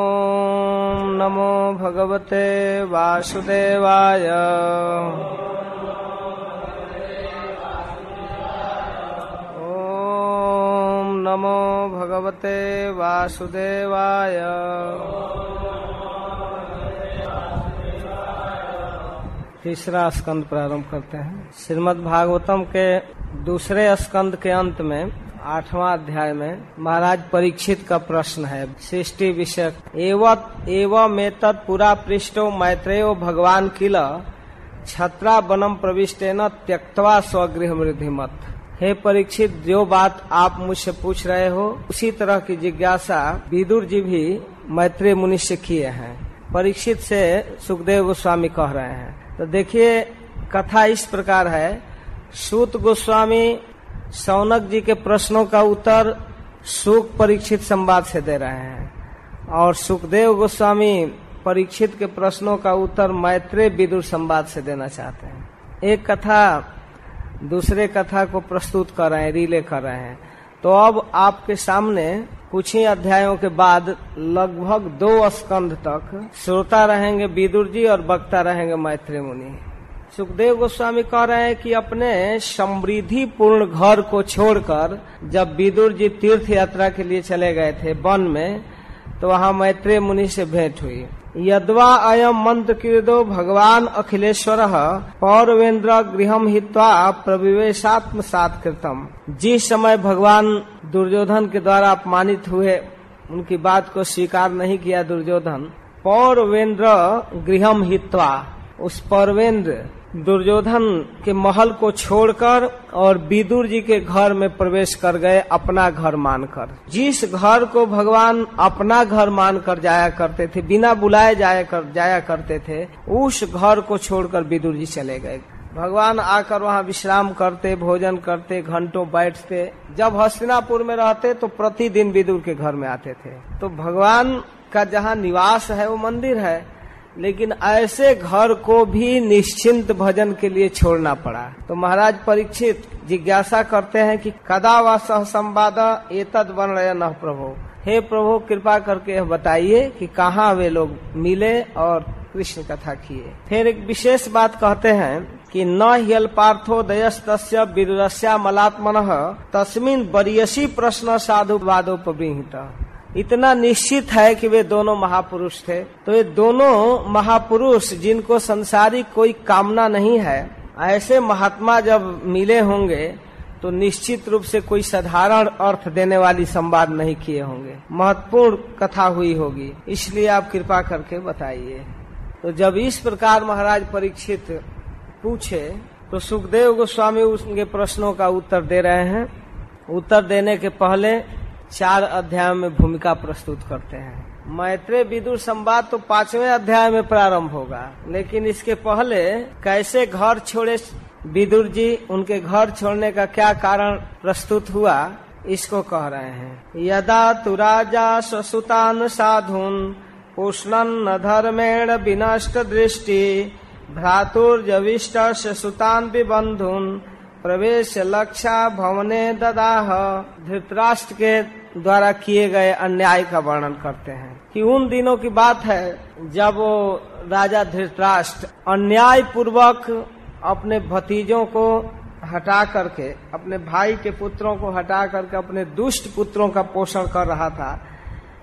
नमो भगवते वासुदेवाय। ॐ नमो भगवते वासुदेवाय। तीसरा स्कंद प्रारंभ करते हैं। श्रीमद् भागवतम के दूसरे स्कंद के अंत में आठवां अध्याय में महाराज परीक्षित का प्रश्न है। सृष्टि विषय एवं एवं में तत्पुरा पृष्ठो मैत्रेयो भगवान किल, छत्रा बनम प्रविष्ट न त्यक्तवा स्वगृह मृद्धिमत। हे परीक्षित, जो बात आप मुझसे पूछ रहे हो, उसी तरह की जिज्ञासा विदुर जी भी मैत्रेय मुनि से किए हैं। परीक्षित से सुखदेव गोस्वामी कह रहे हैं। तो देखिए, कथा इस प्रकार है। सूत गोस्वामी सौनक जी के प्रश्नों का उत्तर सुख परीक्षित संवाद से दे रहे हैं। और सुखदेव गोस्वामी परीक्षित के प्रश्नों का उत्तर मैत्रेय विदुर संवाद से देना चाहते हैं। एक कथा, दूसरे कथा को प्रस्तुत कर रहे हैं, रिले कर रहे हैं। तो अब आपके सामने कुछ ही अध्यायों के बाद लगभग दो स्कंध तक श्रोता रहेंगे विदुर जी और वक्ता रहेंगे मैत्री मुनि। सुखदेव गोस्वामी कह रहे हैं कि अपने समृद्धि पूर्ण घर को छोड़कर जब विदुर जी तीर्थ यात्रा के लिए चले गए थे वन में तो वहाँ मैत्रेय मुनि से भेंट हुई। यदवा अयम मंत्र कृदो भगवान अखिलेश्वर पौरवेन्द्र गृहम हित्वा प्रविवेशात्म सात कृतम जिस समय भगवान दुर्योधन के द्वारा अपमानित हुए, उनकी बात को स्वीकार नहीं किया दुर्योधन, पौरवेन्द्र गृहम हित्वा, उस पौरवेन्द्र दुर्योधन के महल को छोड़कर और विदुर जी के घर में प्रवेश कर गए अपना घर मानकर। जिस घर को भगवान अपना घर मानकर जाया करते थे, बिना बुलाए जाया कर, जाया करते थे, उस घर को छोड़कर विदुर जी चले गए। भगवान आकर वहाँ विश्राम करते, भोजन करते, घंटों बैठते। जब हस्तिनापुर में रहते तो प्रतिदिन विदुर के घर में आते थे। तो भगवान का जहाँ निवास है, वो मंदिर है लेकिन ऐसे घर को भी निश्चिंत भजन के लिए छोड़ना पड़ा। तो महाराज परीक्षित जिज्ञासा करते हैं कि कदा व सह संवाद एतद बन रहे न प्रभु। हे प्रभु, कृपा करके बताइए कि कहाँ वे लोग मिले और कृष्ण कथा किए। फिर एक विशेष बात कहते हैं कि न हियल पार्थो तस्य विदुरस्या मलात्मन तस्मिन बरियसी प्रश्न साधु वादोपृहित इतना निश्चित है कि वे दोनों महापुरुष थे। तो ये दोनों महापुरुष जिनको संसारी कोई कामना नहीं है, ऐसे महात्मा जब मिले होंगे तो निश्चित रूप से कोई साधारण अर्थ देने वाली संवाद नहीं किए होंगे। महत्वपूर्ण कथा हुई होगी, इसलिए आप कृपा करके बताइए। तो जब इस प्रकार महाराज परीक्षित पूछे तो सुखदेव गोस्वामी उनके प्रश्नों का उत्तर दे रहे हैं। उत्तर देने के पहले चार अध्याय में भूमिका प्रस्तुत करते हैं। मैत्रेय विदुर संवाद तो पाँचवें अध्याय में प्रारंभ होगा। लेकिन इसके पहले, कैसे घर छोड़े विदुर जी? उनके घर छोड़ने का क्या कारण प्रस्तुत हुआ? इसको कह रहे हैं। यदा तु राजा स्वसुतान साधुन उष्णन धर्मेण विनष्ट दृष्टि भ्रातुर भ्रातुर्जविष्ट सुतान बंधुन प्रवेश लक्षा भवने ददाह। धृतराष्ट्र के द्वारा किए गए अन्याय का वर्णन करते हैं। कि उन दिनों की बात है, जब वो राजा धृतराष्ट्र अन्याय पूर्वक अपने भतीजों को हटा करके, अपने भाई के पुत्रों को हटा करके, अपने दुष्ट पुत्रों का पोषण कर रहा था,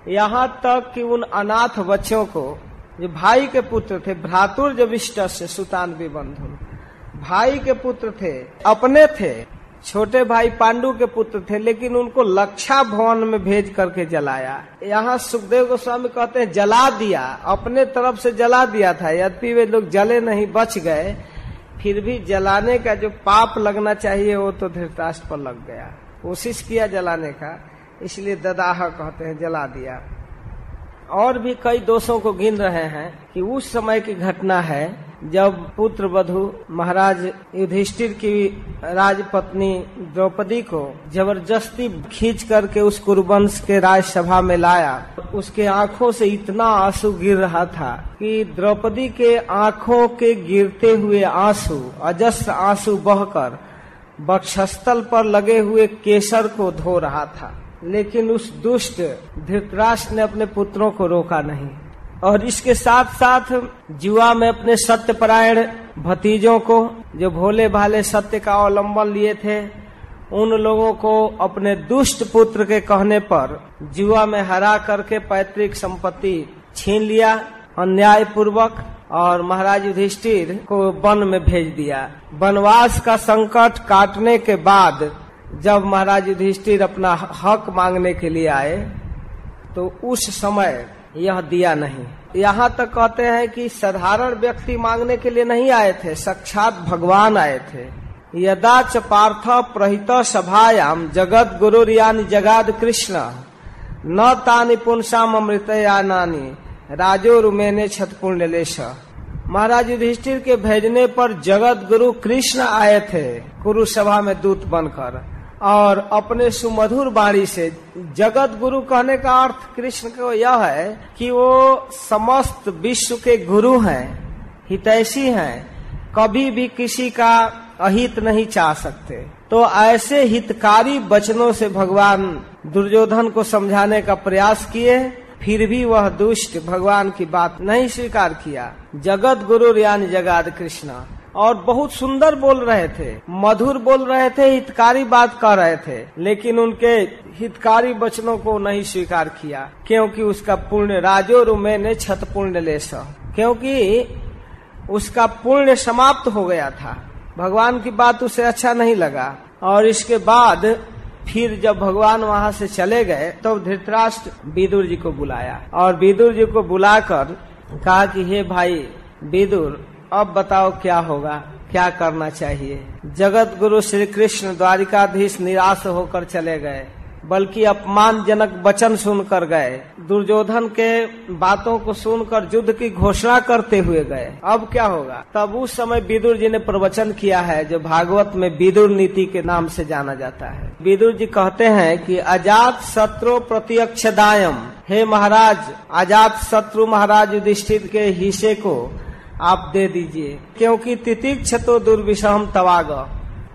यहाँ तक कि उन अनाथ बच्चों को, जो भाई के पुत्र थे भ्रातुर जविष्ट से सुतान भी बंधु भाई के पुत्र थे, अपने थे, छोटे भाई पांडु के पुत्र थे, लेकिन उनको लक्षा भवन में भेज करके जलाया। यहाँ सुखदेव गोस्वामी कहते हैं, जला दिया, अपने तरफ़ से जला दिया था, यद्यपि वे लोग जले नहीं, बच गए। फिर भी जलाने का जो पाप लगना चाहिए, वो तो धृतराष्ट्र पर लग गया। कोशिश किया जलाने का, इसलिए ददाह कहते हैं, जला दिया। और भी कई दोषों को गिन रहे हैं कि उस समय की घटना है जब पुत्र वधु महाराज युधिष्ठिर की राजपत्नी द्रौपदी को ज़बरदस्ती खींच करके उस कुरुवंश के राजसभा में लाया। उसके आँखों से इतना आँसू गिर रहा था कि द्रौपदी के आँखों के गिरते हुए आँसू, अजस्र आँसू बहकर बक्षस्थल पर लगे हुए केसर को धो रहा था। लेकिन उस दुष्ट धृतराष्ट्र ने अपने पुत्रों को रोका नहीं। और इसके साथ साथ जुआ में अपने सत्यपरायण भतीजों को, जो भोले भाले सत्य का अवलंबन लिए थे, उन लोगों को अपने दुष्ट पुत्र के कहने पर जुआ में हरा करके पैतृक संपत्ति छीन लिया अन्याय पूर्वक और महाराज युधिष्ठिर को वन में भेज दिया। वनवास का संकट काटने के बाद जब महाराज युधिष्ठिर अपना हक मांगने के लिए आए तो उस समय यह दिया नहीं। यहाँ तक कहते हैं कि साधारण व्यक्ति मांगने के लिए नहीं आए थे, साक्षात भगवान आए थे। यदा च पार्थ प्रहित सभायाम, जगत गुरु यानी जगाद कृष्ण। न तानि पुनसाम अमृत या नानी राजो रुमेने छतपुण्यलेश महाराज युधिष्ठिर के भेजने पर जगत गुरु कृष्ण आए थे कुरु सभा में दूत बनकर। और अपने सुमधुर बाणी से, जगत गुरु कहने का अर्थ कृष्ण को यह है कि वो समस्त विश्व के गुरु हैं, हितैषी हैं, कभी भी किसी का अहित नहीं चाह सकते। तो ऐसे हितकारी वचनों से भगवान दुर्योधन को समझाने का प्रयास किए, फिर भी वह दुष्ट भगवान की बात नहीं स्वीकार किया। जगत गुरु रियान जगाद कृष्ण। और बहुत सुंदर बोल रहे थे। मधुर बोल रहे थे, हितकारी बात कह रहे थे, लेकिन उनके हितकारी वचनों को नहीं स्वीकार किया, क्योंकि उसका पुण्य राजो रुमे ने छत पुण्य ले क्योंकि उसका पुण्य समाप्त हो गया था। भगवान की बात उसे अच्छा नहीं लगा। और इसके बाद फिर जब भगवान वहाँ से चले गए तो धृतराष्ट्र विदुर जी को बुलाया। और विदुर जी को बुलाकर कहा कि, हे भाई, विदुर अब बताओ क्या होगा? क्या करना चाहिए? जगत गुरु श्री कृष्ण द्वारिकाधीश निराश होकर चले गए, बल्कि अपमानजनक वचन सुनकर गए। दुर्योधन के बातों को सुनकर युद्ध की घोषणा करते हुए गए। अब क्या होगा? तब उस समय विदुर जी ने प्रवचन किया है, जो भागवत में विदुर नीति के नाम से जाना जाता है। विदुर जी कहते हैं कि, अजात शत्रु प्रत्यक्ष दायम हे महाराज, अजात शत्रु महाराज युधिष्ठिर के हिस्से को आप दे दीजिए। क्योंकि तितिक्ष तो दुर्विषम तवाग।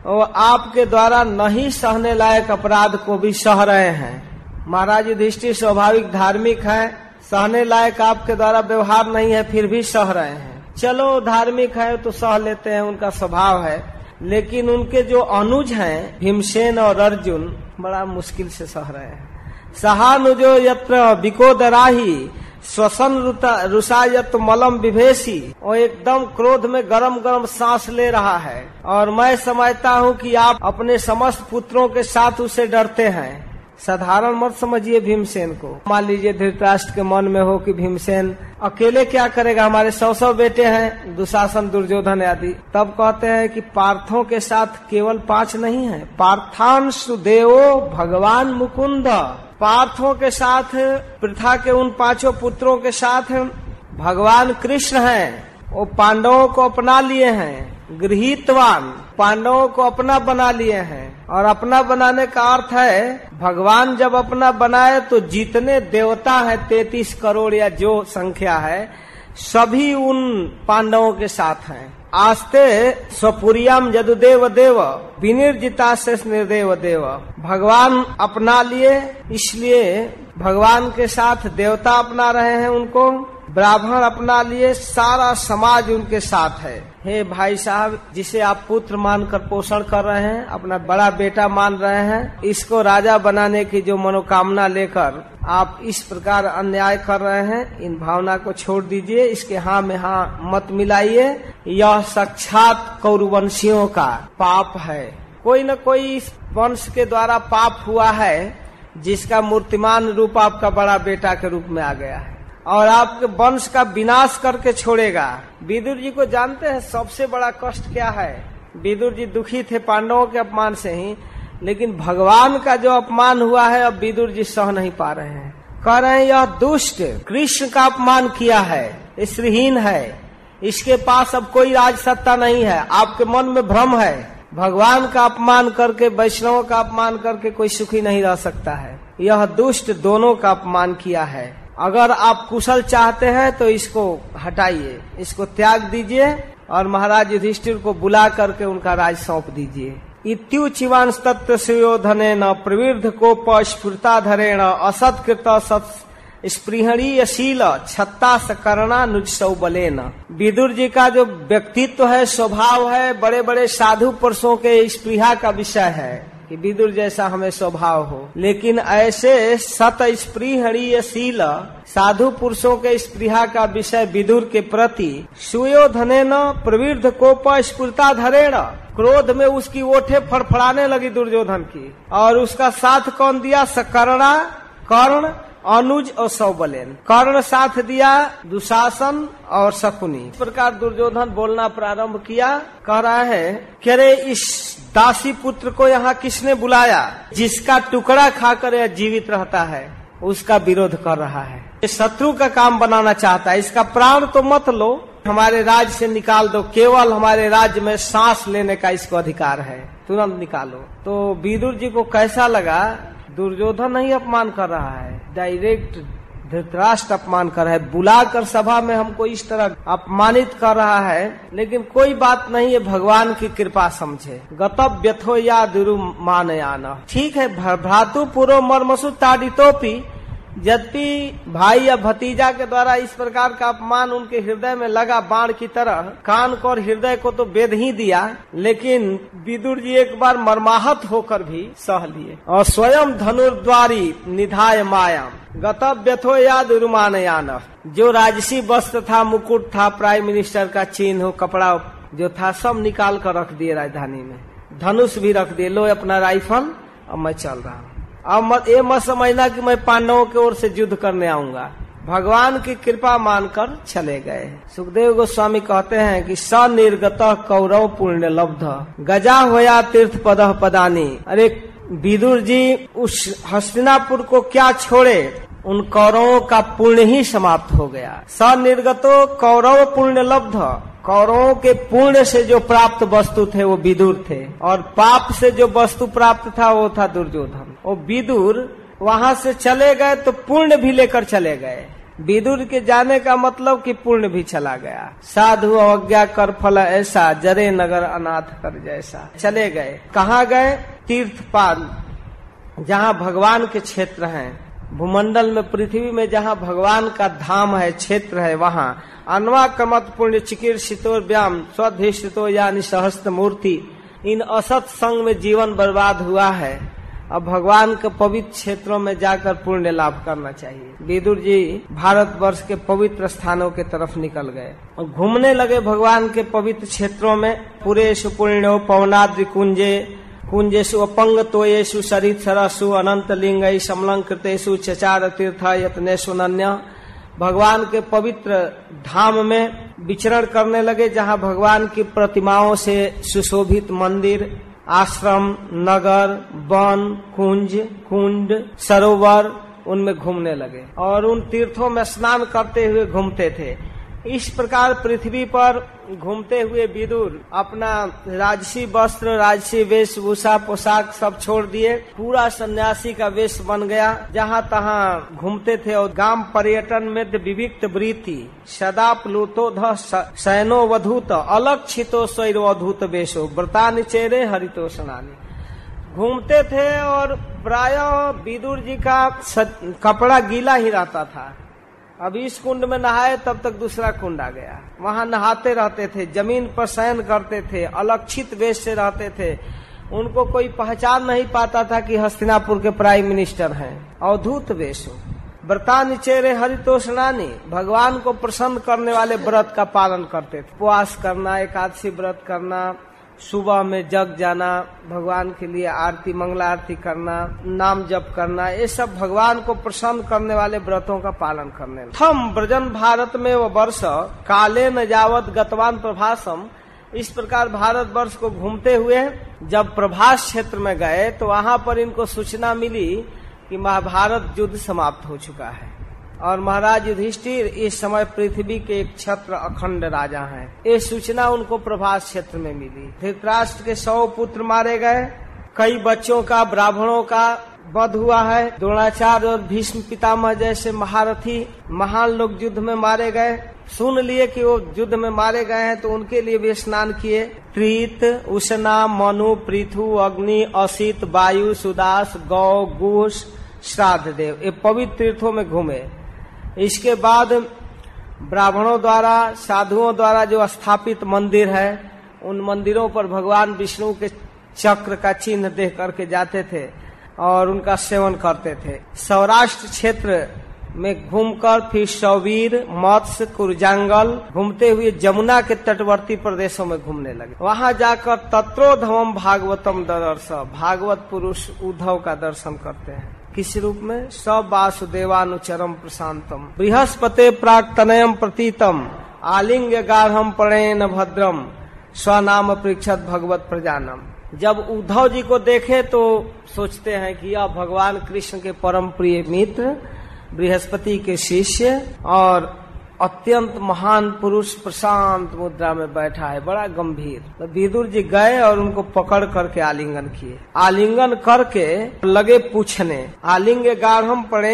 वो आपके द्वारा नहीं सहने लायक अपराध को भी सह रहे हैं। महाराज युधिष्ठिर स्वाभाविक, धार्मिक है। सहने लायक आपके द्वारा व्यवहार नहीं है, फिर भी सह रहे हैं। चलो, धार्मिक है तो सह लेते हैं, उनका स्वभाव है। लेकिन उनके जो अनुज हैं, भीमसेन और अर्जुन, बड़ा मुश्किल से सह रहे हैं। सहानुजो यत्र बिकोदराही श्वसन रुसायत मलम विभेसी और एकदम क्रोध में गरम गरम सांस ले रहा है। और मैं समझता हूँ कि आप अपने समस्त पुत्रों के साथ उसे डरते हैं। साधारण मत समझिए भीमसेन को। मान लीजिए धृतराष्ट्र के मन में हो कि भीमसेन अकेले क्या करेगा? हमारे सौ सौ बेटे हैं, दुशासन, दुर्योधन आदि। तब कहते हैं कि पार्थों के साथ केवल पाँच नहीं है। पार्थान सुदेवो भगवान मुकुंद। पार्थों के साथ, प्रथा के उन पाँचों पुत्रों के साथ भगवान कृष्ण हैं। वो पांडवों को अपना लिए हैं। गृहितवान पांडवों को अपना बना लिए हैं। और अपना बनाने का अर्थ है, भगवान जब अपना बनाए तो जितने देवता है, तैतीस करोड़ या जो संख्या है, सभी उन पांडवों के साथ हैं। आस्ते स्वपुरियाम जदुदेव देव विनिर्जिता से निर्देव देव। भगवान अपना लिए, इसलिए भगवान के साथ देवता अपना रहे हैं उनको, ब्राह्मण अपना लिए, सारा समाज उनके साथ है। हे भाई साहब, जिसे आप पुत्र मानकर पोषण कर रहे हैं, अपना बड़ा बेटा मान रहे हैं, इसको राजा बनाने की जो मनोकामना लेकर आप इस प्रकार अन्याय कर रहे हैं, इन भावना को छोड़ दीजिए, इसके हाँ में हाँ मत मिलाइए। यह साक्षात कौरवंशियों का पाप है। कोई न कोई इस वंश के द्वारा पाप हुआ है, जिसका मूर्तिमान रूप आपका बड़ा बेटा के रूप में आ गया है। और आपके वंश का विनाश करके छोड़ेगा। विदुर जी को जानते हैं सबसे बड़ा कष्ट क्या है? विदुर जी दुखी थे पांडवों के अपमान से ही, लेकिन भगवान का जो अपमान हुआ है, अब विदुर जी सह नहीं पा रहे हैं। कह रहे हैं, यह दुष्ट कृष्ण का अपमान किया है श्रीहीन है। इसके पास अब कोई राज सत्ता नहीं है, आपके मन में भ्रम है। भगवान का अपमान करके, वैष्णव का अपमान करके कोई सुखी नहीं रह सकता है। यह दुष्ट दोनों का अपमान किया है। अगर आप कुशल चाहते हैं तो इसको हटाइए, इसको त्याग दीजिए और महाराज युधिष्ठिर को बुला करके उनका राज सौंप दीजिए। इत्युचिवान तत्व सुयोधने न प्रवृद्ध कोप धरेण असत्कृत सत स्पृहणीय शील छत्ता सकरणा नुज सौबले न विदुर जी का जो व्यक्तित्व है, स्वभाव है बड़े बड़े साधु पुरुषों के स्पृहा का विषय है। कि विदुर जैसा हमें स्वभाव हो। लेकिन ऐसे सत स्पृहणीय शील साधु पुरुषों के स्प्रिया का विषय विदुर के प्रति सुयोधने न प्रवृद्ध कोप धरे न क्रोध में उसकी ओठे फड़फड़ाने लगी दुर्योधन की। और उसका साथ कौन दिया सकरणा? कर्ण। अनुज और सौबलेन कर्ण साथ दिया दुशासन और शकुनी। इस प्रकार दुर्योधन बोलना प्रारंभ किया। कह रहा है कि अरे इस दासी पुत्र को यहाँ किसने बुलाया? जिसका टुकड़ा खाकर यह जीवित रहता है, उसका विरोध कर रहा है। ये शत्रु का काम बनाना चाहता है। इसका प्राण तो मत लो। हमारे राज्य से निकाल दो। केवल हमारे राज्य में सांस लेने का इसको अधिकार है। तुरंत निकालो। तो विदुर जी को कैसा लगा दुर्योधन नहीं अपमान कर रहा है डायरेक्ट धृतराष्ट्र अपमान कर रहा है। बुलाकर सभा में हमको इस तरह अपमानित कर रहा है, लेकिन कोई बात नहीं है, भगवान की कृपा समझे। गतव व्यथो या दुरु मान ठीक है भ्रातु पूर्व मर्मसु ताडितोपी यद्यपि भाई या भतीजा के द्वारा इस प्रकार का अपमान उनके हृदय में लगा बाण की तरह, कान को और हृदय को तो बेद ही दिया, लेकिन विदुर जी एक बार मर्माहत होकर भी सह लिए। और स्वयं धनुर्द्वारी निधाय मायाम। गतव्यथो याद रुमान यान जो राजसी वस्त्र था, मुकुट था, प्राइम मिनिस्टर का चिन्ह हो कपड़ा जो था, सब निकाल कर रख दिए राजधानी में। धनुष भी रख दिए, लो अपना राइफल, अब मैं चल रहा हूँ। अब मत, ये मत समझना कि मैं पांडवों की ओर से युद्ध करने आऊँगा। भगवान की कृपा मानकर चले गए। सुखदेव गोस्वामी कहते हैं कि स निर्गत कौरव पुण्य लब्ध गजा होया तीर्थ पद पदानी। अरे, विदुर जी, उस हस्तिनापुर को क्या छोड़े? उन कौरवों का पुण्य ही समाप्त हो गया। स निर्गतो कौरव पुण्य लब्ध कौरवों के पुण्य से जो प्राप्त वस्तु थे, वो विदुर थे। और पाप से जो वस्तु प्राप्त था, वो था दुर्योधन। वो विदुर वहाँ से चले गए तो पुण्य भी लेकर चले गए। विदुर के जाने का मतलब कि पुण्य भी चला गया। साधु अवज्ञा कर फल ऐसा, जरे नगर अनाथ कर जैसा। चले गए। कहाँ गए? तीर्थ पाल जहाँ भगवान के क्षेत्र हैं। भूमंडल में, पृथ्वी में जहाँ भगवान का धाम है, क्षेत्र है, वहाँ। अनवा कमत पुण्य चिकित्सितो व्याम स्वधिष्ठितो यानी सहस्त्र मूर्ति इन असत संग में जीवन बर्बाद हुआ है। अब भगवान के पवित्र क्षेत्रों में जाकर पुण्य लाभ करना चाहिए। विदुर जी भारत वर्ष के पवित्र स्थानों के तरफ़ निकल गए और घूमने लगे भगवान के पवित्र क्षेत्रों में। पूरे पुण्यो पवनाद्रि कुंजे कुंजेशु अपंग तोयेशु सरित सरसु अनंत लिंग समलंकृतेशु चचार तीर्थ यत्नेशु नन्य। भगवान के पवित्र धाम में विचरण करने लगे, जहाँ भगवान की प्रतिमाओं से सुशोभित मंदिर, आश्रम, नगर, वन, कुंज, कुंड, सरोवर, उनमें घूमने लगे और उन तीर्थों में स्नान करते हुए घूमते थे। इस प्रकार पृथ्वी पर घूमते हुए विदुर अपना राजसी वस्त्र, राजसी वेशभूषा पोशाक सब छोड़ दिए। पूरा सन्यासी का वेश बन गया। जहाँ तहाँ घूमते थे और गाँव पर्यटन में विविक्त वृत्ति। सदा प्लुतोध सैनो वधूत। अलक्षितो स्वैरो अधूत वेशो। व्रता निचेरे हरितो सनानी। घूमते थे और प्राय विदुर जी का कपड़ा गीला ही रहता था। अब इस कुंड में नहाए तब तक दूसरा कुंड आ गया। वहाँ नहाते रहते थे, ज़मीन पर शयन करते थे, अलक्षित वेश से रहते थे। उनको कोई पहचान नहीं पाता था कि हस्तिनापुर के प्राइम मिनिस्टर हैं। अवधूत वेश व्रता चेहरे हरितोषणानी, भगवान को प्रसन्न करने वाले व्रत का पालन करते थे। उपवास करना, एकादशी व्रत करना सुबह में जग जाना, भगवान के लिए आरती, मंगला आरती करना, नाम जप करना, ये सब भगवान को प्रसन्न करने वाले व्रतों का पालन करने थम ब्रजन भारत में वो वर्ष, काले न जावत गतवान प्रभासम। इस प्रकार भारत वर्ष को घूमते हुए जब प्रभास क्षेत्र में गए तो वहाँ पर इनको सूचना मिली कि महाभारत युद्ध समाप्त हो चुका है। और महाराज युधिष्ठिर, इस समय पृथ्वी के एक छत्र अखंड राजा हैं। ये सूचना उनको प्रभास क्षेत्र में मिली। धृतराष्ट्र के सौ पुत्र मारे गए। कई बच्चों का, ब्राह्मणों का वध हुआ है। द्रोणाचार्य और भीष्म पितामह जैसे महारथी महान लोग युद्ध में मारे गए। सुन लिए कि वो युद्ध में मारे गए हैं तो उनके लिए भी स्नान किए। प्रीत उष्णा मनु, पृथु, अग्नि, असित, वायु, सुदास, गौ गुश श्राद्ध देव। ये पवित्र तीर्थों में घूमे। इसके बाद ब्राह्मणों द्वारा, साधुओं द्वारा जो स्थापित मंदिर है, उन मंदिरों पर भगवान विष्णु के चक्र का चिन्ह देख करके जाते थे और उनका सेवन करते थे। सौराष्ट्र क्षेत्र में घूमकर फिर शौवीर, मत्स्य, कुरजांगल, घूमते हुए जमुना के तटवर्ती प्रदेशों में घूमने लगे। वहाँ जाकर तत्रोधम भागवतम दर्श भागवत पुरुष उद्धव का दर्शन करते हैं। किस रूप में? सब वासुदेवानुचरम प्रशांतम। बृहस्पति तनयम प्रतीतम। आलिंग गाढ़ प्रणयन भद्रम। स्वनाम परीक्षत भगवत प्रजानम। जब उद्धव जी को देखे तो सोचते हैं कि यह भगवान कृष्ण के परम प्रिय मित्र, बृहस्पति के शिष्य और अत्यंत महान पुरुष प्रशांत मुद्रा में बैठा है, बड़ा गंभीर। तो विदुर जी गए और उनको पकड़ करके आलिंगन किए। आलिंगन करके लगे पूछने, आलिंग गाढ़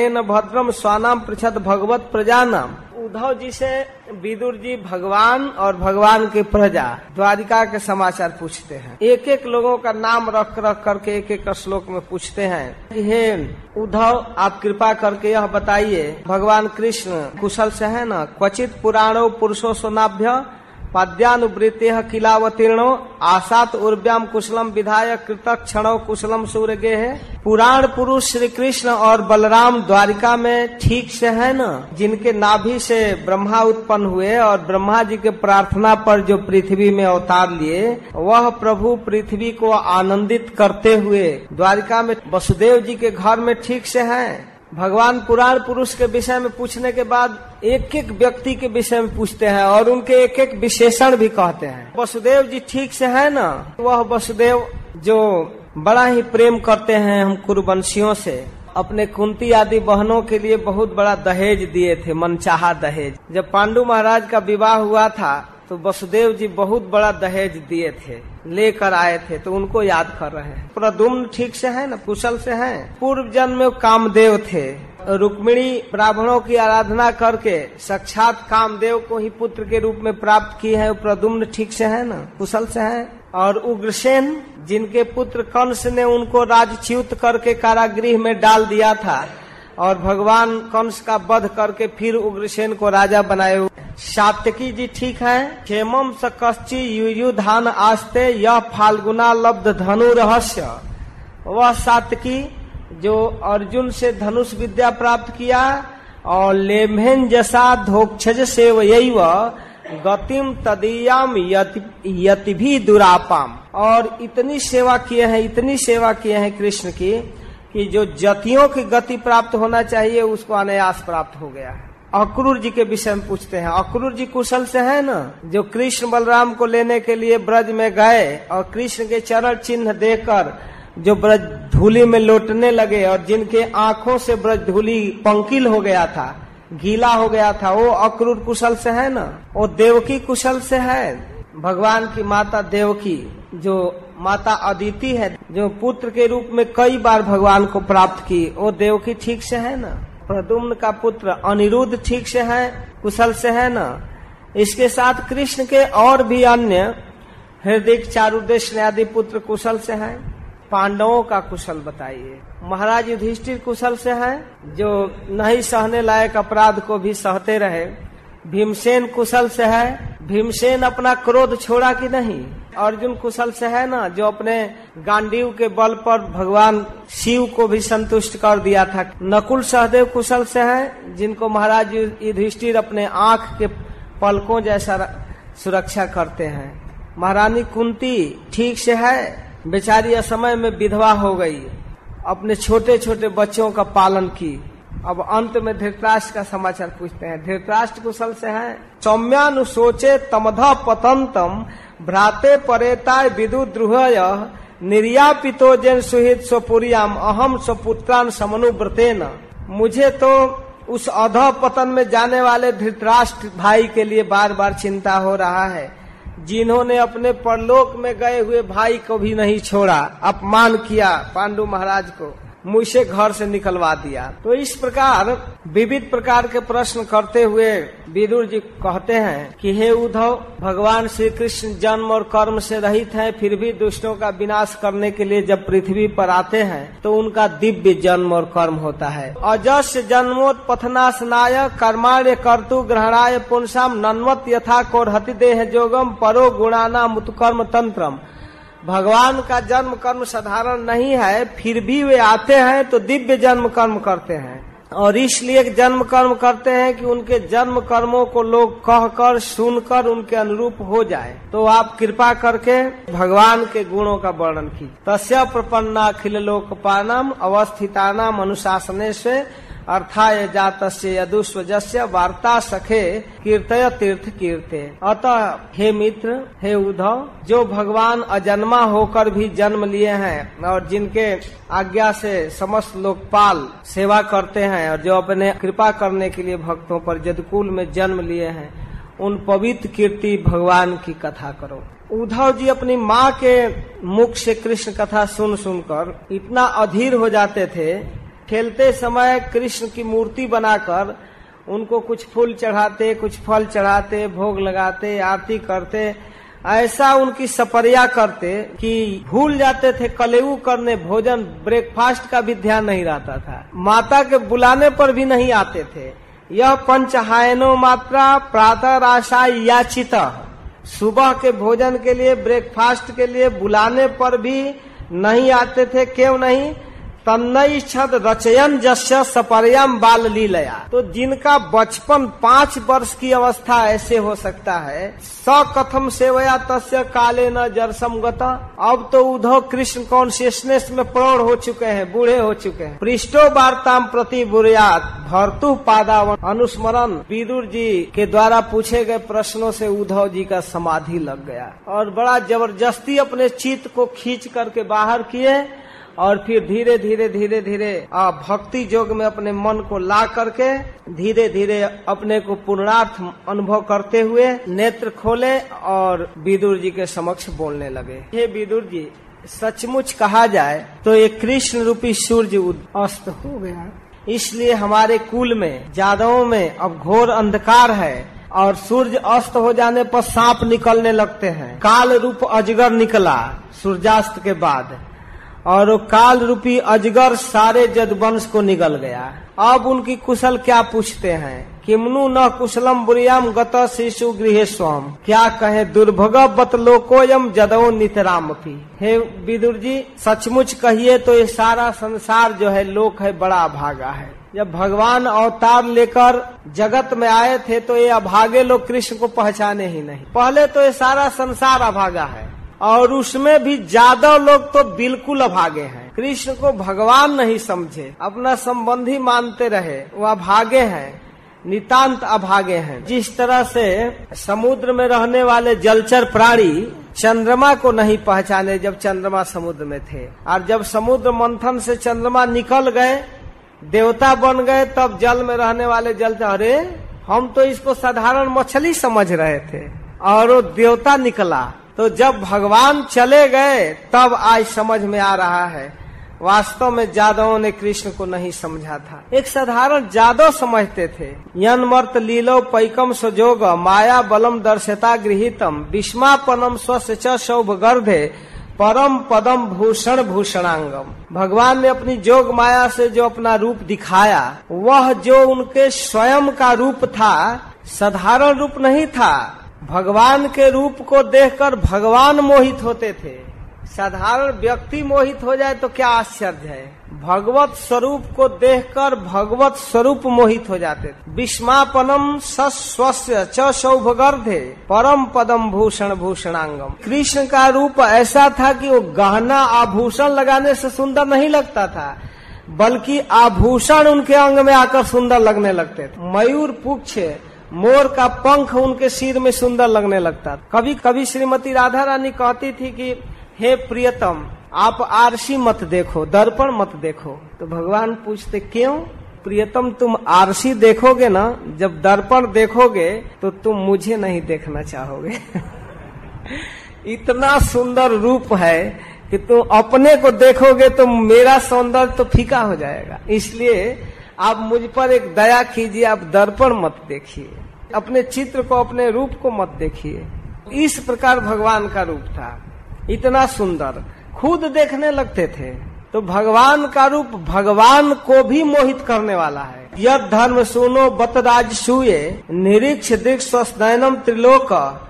न भद्रम स्वानाम पृछत भगवत प्रजानम? उद्धव जी से विदुर जी भगवान और भगवान के प्रजा, द्वारिका के समाचार पूछते हैं। एक एक लोगों का नाम रख रख करके एक एक श्लोक में पूछते हैं। हे, उद्धव, आप कृपा करके यह बताइए, भगवान कृष्ण कुशल से है ना? क्वचित पुराणों पुरुषो सोनाभ्य पाद्यानुवृत्ति किलावतीर्णो आसात उर्व्याम कुशलम विधायक कृतक क्षण कुशलम सूर्य गे है पुराण पुरुष श्री कृष्ण और बलराम द्वारिका में ठीक से है न? जिनके नाभि से ब्रह्मा उत्पन्न हुए और ब्रह्मा जी के प्रार्थना पर जो पृथ्वी में अवतार लिए, वह प्रभु पृथ्वी को आनंदित करते हुए द्वारिका में वसुदेव जी के घर में ठीक से हैं। भगवान पुराण पुरुष के विषय में पूछने के बाद एक एक व्यक्ति के विषय में पूछते हैं और उनके एक एक विशेषण भी कहते हैं। वसुदेव जी ठीक से है ना? वह वसुदेव जो बड़ा ही प्रेम करते हैं हम कुरुवंशियों से, अपने कुंती आदि बहनों के लिए बहुत बड़ा दहेज दिए थे, मनचाहा दहेज। जब पांडु महाराज का विवाह हुआ था तो वसुदेव जी बहुत बड़ा दहेज दिए थे, लेकर आए थे तो उनको याद कर रहे हैं। प्रदुम्न ठीक से है, ना कुशल से है? पूर्व जन्म में कामदेव थे। रुक्मिणी ब्राह्मणों की आराधना करके साक्षात कामदेव को ही पुत्र के रूप में प्राप्त की है प्रदुम्न ठीक से है, ना कुशल से है? और उग्रसेन, जिनके पुत्र कंस ने उनको राजच्युत करके कारागृह में डाल दिया था और भगवान कंस का वध करके फिर उग्रसेन को राजा बनाए हुए। सात्यकी जी ठीक है। क्षेमम सकश्ची युयुधान आस्ते यह फाल्गुना लब्ध धनु रहस्य। वह सात्यकी जो अर्जुन से धनुष विद्या प्राप्त किया और लेमेन जसा धोक्षज से वही गतिम तदीयाम यति भी दुरापाम। और इतनी सेवा किए हैं, इतनी सेवा किए हैं कृष्ण की कि जो जतियों की गति प्राप्त होना चाहिए, उसको अनायास प्राप्त हो गया है। अक्रूर जी के विषय में पूछते हैं। अक्रूर जी कुशल से है ना? जो कृष्ण बलराम को लेने के लिए ब्रज में गए और कृष्ण के चरण चिन्ह देकर जो ब्रज धूली में लौटने लगे और जिनके आँखों से ब्रज धूली पंकिल हो गया था, गीला हो गया था, वो अक्रूर कुशल से है ना? वो देवकी कुशल से है। भगवान की माता देवकी जो माता अदिति है, जो पुत्र के रूप में कई बार भगवान को प्राप्त की, वो देवकी ठीक से है ना? प्रदुम्न का पुत्र अनिरुद्ध ठीक से है, कुशल से है ना? इसके साथ कृष्ण के और भी अन्य हृदय चारुदेश आदि पुत्र कुशल से है। पांडवों का कुशल बताइए। महाराज युधिष्ठिर कुशल से है, जो नहीं सहने लायक अपराध को भी सहते रहे। भीमसेन कुशल से है भीमसेन अपना क्रोध छोड़ा कि नहीं? अर्जुन कुशल से है ना, जो अपने गांडीव के बल पर भगवान शिव को भी संतुष्ट कर दिया था। नकुल सहदेव कुशल से है, जिनको महाराज युधिष्ठिर अपने आँख के पलकों जैसा सुरक्षा करते हैं। महारानी कुंती ठीक से है, बेचारी असमय में विधवा हो गई। अपने छोटे छोटे बच्चों का पालन की। अब अंत में धृतराष्ट्र का समाचार पूछते हैं। धृतराष्ट्र कुशल से है। सौम्यानुशोचे तमधा पतंतम, भ्राते परेता विदु द्रुहय निर्यापितो जन सुहित स्वपुरियाम, अहम स्वपुत्रान न मुझे तो उस अध पतन में जाने वाले धृतराष्ट्र भाई के लिए बार बार चिंता हो रहा है। जिन्होंने अपने परलोक में गए हुए भाई को भी नहीं छोड़ा। अपमान किया पांडु महाराज को। मुझसे घर से निकलवा दिया। तो इस प्रकार विविध प्रकार के प्रश्न करते हुए विदुर जी कहते हैं कि, हे उद्धव, भगवान श्री कृष्ण जन्म और कर्म से रहित हैं, फिर भी दुष्टों का विनाश करने के लिए जब पृथ्वी पर आते हैं तो उनका दिव्य जन्म और कर्म होता है। अजस्य जन्मोत्पथनाश नाय कर्माण्य कर्तु ग्रहणाय पुनसाम नन्वत यथा कोरहति देह जोगम परो गुणाना मुतकर्म तंत्रम। भगवान का जन्म कर्म साधारण नहीं है, फिर भी वे आते हैं तो दिव्य जन्म कर्म करते हैं। और इसलिए जन्म कर्म करते हैं कि उनके जन्म कर्मों को लोग कहकर, सुनकर उनके अनुरूप हो जाए। तो आप कृपा करके भगवान के गुणों का वर्णन की तस्य प्रपन्ना खिल लोकपानम अवस्थितानाम अनुशासने से अर्थाय जात यदुस्वजस्य वार्ता सखे कीर्तय तीर्थ कीर्ते। अतः, हे मित्र, हे उद्धव, जो भगवान अजन्मा होकर भी जन्म लिए हैं और जिनके आज्ञा से समस्त लोकपाल सेवा करते हैं और जो अपने कृपा करने के लिए भक्तों पर जदकुल में जन्म लिए हैं, उन पवित्र कीर्ति भगवान की कथा करो। उद्धव जी अपनी माँ के मुख से कृष्ण कथा सुन सुनकर इतना अधीर हो जाते थे खेलते समय कृष्ण की मूर्ति बनाकर उनको कुछ फूल चढ़ाते, कुछ फल चढ़ाते, भोग लगाते, आरती करते। ऐसा उनकी सपरिया करते कि भूल जाते थे, कलेऊ करने, भोजन ब्रेकफास्ट का भी ध्यान नहीं रहता था। माता के बुलाने पर भी नहीं आते थे। यह पंचहायनो मात्रा प्रातः राशा याचित। सुबह के भोजन के लिए ब्रेकफास्ट के लिए बुलाने पर भी नहीं आते थे, क्यों नहीं? तन्नई छद रचयन जस्य सपरयम बाल लीलया। तो जिनका बचपन पाँच वर्ष की अवस्था ऐसे हो सकता है स कथम सेवया तस्य काले न जरसम गता अब तो उद्धव कृष्ण कॉन्शियसनेस में प्रौढ़ हो चुके हैं, बूढ़े हो चुके हैं। पृष्ठो वार्ताम प्रति बुरियात भरतु पादावन अनुस्मरण विदुर जी के द्वारा पूछे गए प्रश्नों से उद्धव जी का समाधि लग गया। और बड़ा ज़बरदस्ती अपने चित्त को खींच करके बाहर किए। और फिर धीरे धीरे धीरे धीरे भक्ति योग में अपने मन को ला करके धीरे धीरे अपने को पूर्णार्थ अनुभव करते हुए नेत्र खोले और विदुर जी के समक्ष बोलने लगे। हे विदुर जी, सचमुच कहा जाए तो ये कृष्ण रूपी सूर्य अस्त हो गया। इसलिए हमारे कुल में, जादवों में अब घोर अंधकार है और सूर्य अस्त हो जाने पर सांप निकलने लगते हैं। काल रूप अजगर निकला सूर्यास्त के बाद। और काल रूपी अजगर सारे जदवंश को निगल गया। अब उनकी कुशल क्या पूछते हैं? किमनु न कुशलम बुरियाम गत शिशु गृह स्वम। क्या कहे दुर्भग बत लोकोयम जदो नितराम हे विदुर जी सचमुच कहिए तो ये सारा संसार जो है लोक है बड़ा भागा है। जब भगवान अवतार लेकर जगत में आए थे तो ये अभागे लोग कृष्ण को पहचाने ही नहीं। पहले तो ये सारा संसार अभागा है। और उसमें भी ज़्यादा लोग तो बिल्कुल अभागे हैं। कृष्ण को भगवान नहीं समझे, अपना संबंधी मानते रहे, वो अभागे हैं, नितांत अभागे हैं। जिस तरह से समुद्र में रहने वाले जलचर प्राणी चंद्रमा को नहीं पहचाने जब चंद्रमा समुद्र में थे। और जब समुद्र मंथन से चंद्रमा निकल गए, देवता बन गए, तब जल में रहने वाले जलचर, अरे, हम तो इसको साधारण मछली समझ रहे थे। और वो देवता निकला। तो जब भगवान चले गए, तब आज समझ में आ रहा है, वास्तव में जादवों ने कृष्ण को नहीं समझा था। एक साधारण जादव समझते थे। यन मर्त लीलो पैकम सजोग, माया बलम दर्शता गृहितम, विस्मापनम स्वस्थ शौभ गर्धे परम पदम भूषण भूषणांगम। भगवान ने अपनी जोग माया से जो अपना रूप दिखाया, वह जो उनके स्वयं का रूप था, साधारण रूप नहीं था। भगवान के रूप को देखकर भगवान मोहित होते थे। साधारण व्यक्ति मोहित हो जाए तो क्या आश्चर्य है? भगवत स्वरूप को देखकर भगवत स्वरूप मोहित हो जाते थे। विस्मापनम सस्वस्य च सौभगर्धे परम पदम भूषण भूषणांगम। कृष्ण का रूप ऐसा था कि वो गहना आभूषण लगाने से सुंदर नहीं लगता था, बल्कि आभूषण उनके अंग में आकर सुंदर लगने लगते थे। मयूर पुक्ष मोर का पंख उनके सिर में सुंदर लगने लगता कभी कभी श्रीमती राधा रानी कहती थी कि, हे प्रियतम, आप आरसी मत देखो, दर्पण मत देखो। तो भगवान पूछते, क्यों? प्रियतम, तुम आरसी देखोगे ना? जब दर्पण देखोगे तो तुम मुझे नहीं देखना चाहोगे। इतना सुंदर रूप है कि तुम अपने को देखोगे तो मेरा सौंदर्य तो फीका हो जाएगा। इसलिए आप मुझ पर एक दया कीजिए, आप दर्पण मत देखिए। अपने चित्र को, अपने रूप को मत देखिए। इस प्रकार भगवान का रूप था। इतना सुंदर। खुद देखने लगते थे। तो भगवान का रूप भगवान को भी मोहित करने वाला है। यद धर्म सुनो, बतराज सुए निरीक्ष दृक्ष स्नयनम त्रिलोक,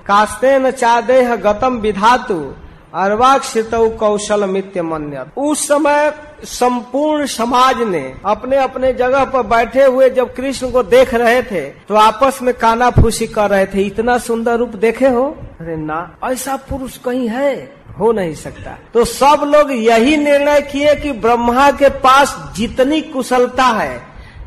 कास्तेन चादेह गतम विधातु। अर्वाक्षित कौशल मित्य मन्य उस समय संपूर्ण समाज ने अपने अपने जगह पर बैठे हुए जब कृष्ण को देख रहे थे तो आपस में काना फूसी कर रहे थे, इतना सुंदर रूप देखे हो? अरे ना, ऐसा पुरुष कहीं है, हो नहीं सकता। तो सब लोग यही निर्णय किए कि ब्रह्मा के पास जितनी कुशलता है,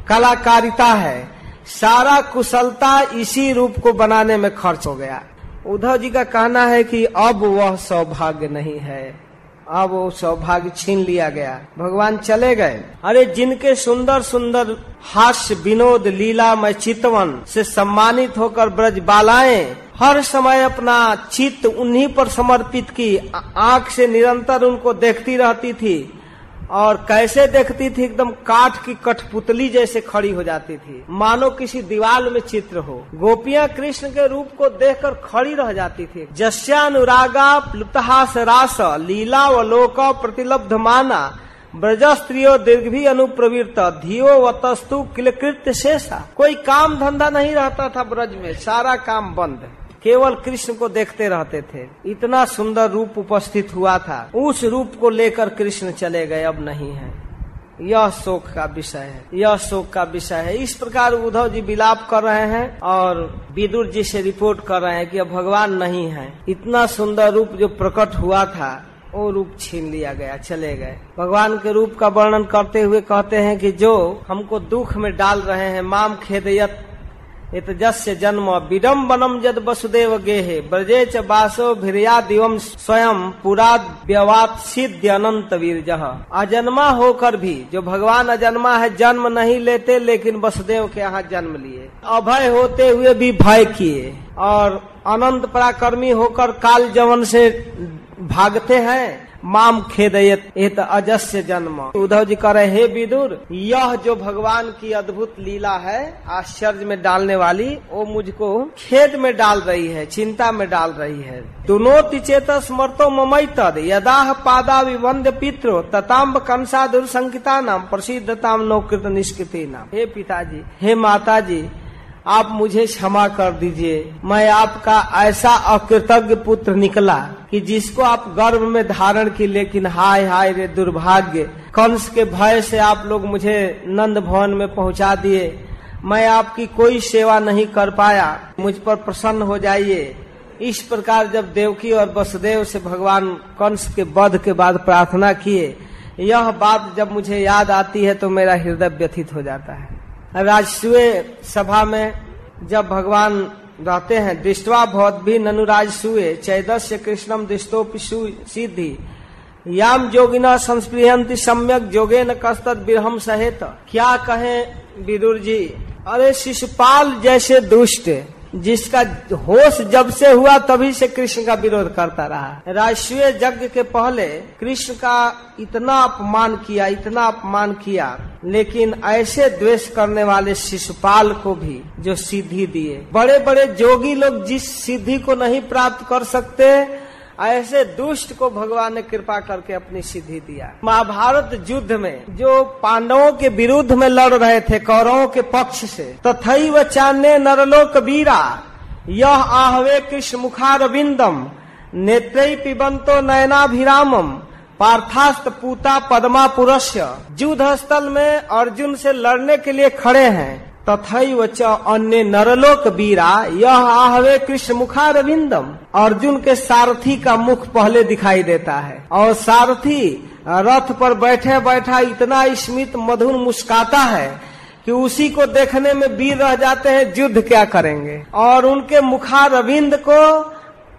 कलाकारिता है, सारा कुशलता इसी रूप को बनाने में खर्च हो गया। उद्धव जी का कहना है कि अब वह सौभाग्य नहीं है। अब वो सौभाग्य छीन लिया गया। भगवान चले गए। अरे जिनके सुंदर सुंदर हास्य, विनोद लीला में चितवन से सम्मानित होकर ब्रज बालाएँ, हर समय अपना चित्त उन्हीं पर समर्पित की आँख से निरंतर उनको देखती रहती थी। और कैसे देखती थी, एकदम काठ की कठपुतली जैसे खड़ी हो जाती थी। मानो किसी दीवार में चित्र हो। गोपियाँ कृष्ण के रूप को देखकर खड़ी रह जाती थी। जस्यानुरागा प्लुतहास रास, लीला व लोक प्रतिलब्ध माना। ब्रज स्त्रियो दीर्घ भी अनुप्रवृत्त धियो व तस्तु किलकृत्य शेषा। कोई काम धंधा नहीं रहता था ब्रज में, सारा काम बंद। केवल कृष्ण को देखते रहते थे। इतना सुंदर रूप उपस्थित हुआ था। उस रूप को लेकर कृष्ण चले गए, अब नहीं है। यह शोक का विषय है। यह शोक का विषय है। इस प्रकार उद्धव जी विलाप कर रहे हैं और विदुर जी से रिपोर्ट कर रहे हैं कि अब भगवान नहीं है। इतना सुंदर रूप जो प्रकट हुआ था, वो रूप छीन लिया गया, चले गए। भगवान के रूप का वर्णन करते हुए कहते हैं कि जो हमको दुख में डाल रहे हैं, माम खेदयत इत जस्य जन्म विडम्बनम जद वसुदेव गेहे ब्रजे च बासो भिरिया दिवम स्वयं पुरा व्यवात सिद्ध अनंत वीर अजन्मा होकर भी, जो भगवान अजन्मा है, जन्म नहीं लेते, लेकिन वसुदेव के यहाँ जन्म लिए। अभय होते हुए भी भय किए। और अनंत पराक्रमी होकर काल जवन से भागते हैं माम खेदयत, एत अजस्य जन्म। उद्धव जी कह रहे, हे विदुर, यह जो भगवान की अद्भुत लीला है, आश्चर्य में डालने वाली वो मुझको खेद में डाल रही है, चिंता में डाल रही है। दोनों तिचेत स्मृतो ममई तद यदा पादा विवंद पित्रो, तताम्ब कंसा दुर्संकिता नाम प्रसिद्धताम नौकृत निष्कृति नाम हे पिताजी, हे माताजी आप मुझे क्षमा कर दीजिए। मैं आपका ऐसा अकृतज्ञ पुत्र निकला कि जिसको आप गर्भ में धारण की, लेकिन हाय हाय रे दुर्भाग्य, कंस के भय से आप लोग मुझे नंद भवन में पहुँचा दिए। मैं आपकी कोई सेवा नहीं कर पाया। मुझ पर प्रसन्न हो जाइए। इस प्रकार जब देवकी और वसुदेव से भगवान कंस के वध के बाद प्रार्थना किए, यह बात जब मुझे याद आती है तो मेरा हृदय व्यथित हो जाता है। राजसूय सभा में जब भगवान रहते हैं, दृष्टवा भौत भी ननु राजसुए चैदस्य कृष्णम दृष्टोपि सिद्धि। याम जोगिना संस्पृहंति सम्यक जोगे न कस्तत बिरहम सहेत। क्या कहे विदुर जी? अरे शिशुपाल जैसे दुष्ट। जिसका होश जब से हुआ तभी से कृष्ण का विरोध करता रहा। राष्ट्रीय यज्ञ के पहले कृष्ण का इतना अपमान किया, इतना अपमान किया, लेकिन ऐसे द्वेष करने वाले शिशुपाल को भी जो सिद्धि दिए। बड़े बड़े जोगी लोग जिस सिद्धि को नहीं प्राप्त कर सकते ऐसे दुष्ट को भगवान ने कृपा करके अपनी सिद्धि दिया। महाभारत युद्ध में जो पांडवों के विरुद्ध में लड़ रहे थे कौरवों के पक्ष से तथई व चान्य नरलोक वीरा यह आहवे कृष्ण मुखारविंदम नेत्र पिबंतो नयनाभिरामम, पार्थास्त पूता पदमा पुरस्य युद्ध स्थल में अर्जुन से लड़ने के लिए खड़े हैं। तथैव च अन्य नरलोक बीरा यह आहवे कृष्ण मुखारविंदम। अर्जुन के सारथी का मुख पहले दिखाई देता है। और सारथी रथ पर बैठे बैठा इतना स्मित मधुर मुस्काता है कि उसी को देखने में वीर रह जाते हैं, युद्ध क्या करेंगे? और उनके मुखारविंद को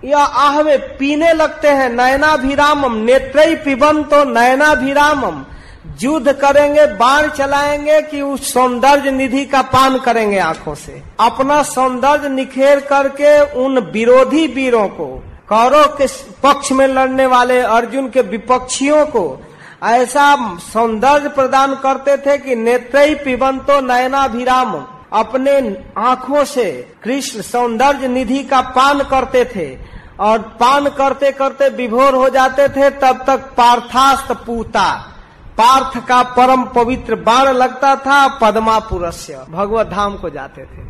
यह आहवे पीने लगते हैं, नयनाभिरामम, नेत्र पिबन तो नयनाभिरामम। युद्ध करेंगे, बाण चलाएँगे कि उस सौंदर्य निधि का पान करेंगे आँखों से। अपना सौंदर्य निखेर करके उन विरोधी वीरों को, कौरव के पक्ष में लड़ने वाले अर्जुन के विपक्षियों को, ऐसा सौंदर्य प्रदान करते थे कि नेत्र पिबंतो नयनाभिराम अपने आँखों से कृष्ण सौंदर्य निधि का पान करते थे और पान करते करते विभोर हो जाते थे, तब तक पार्थास्त पूता। पार्थ का परम पवित्र बाण लगता था पद्मापुरस्य। भगवत धाम को जाते थे।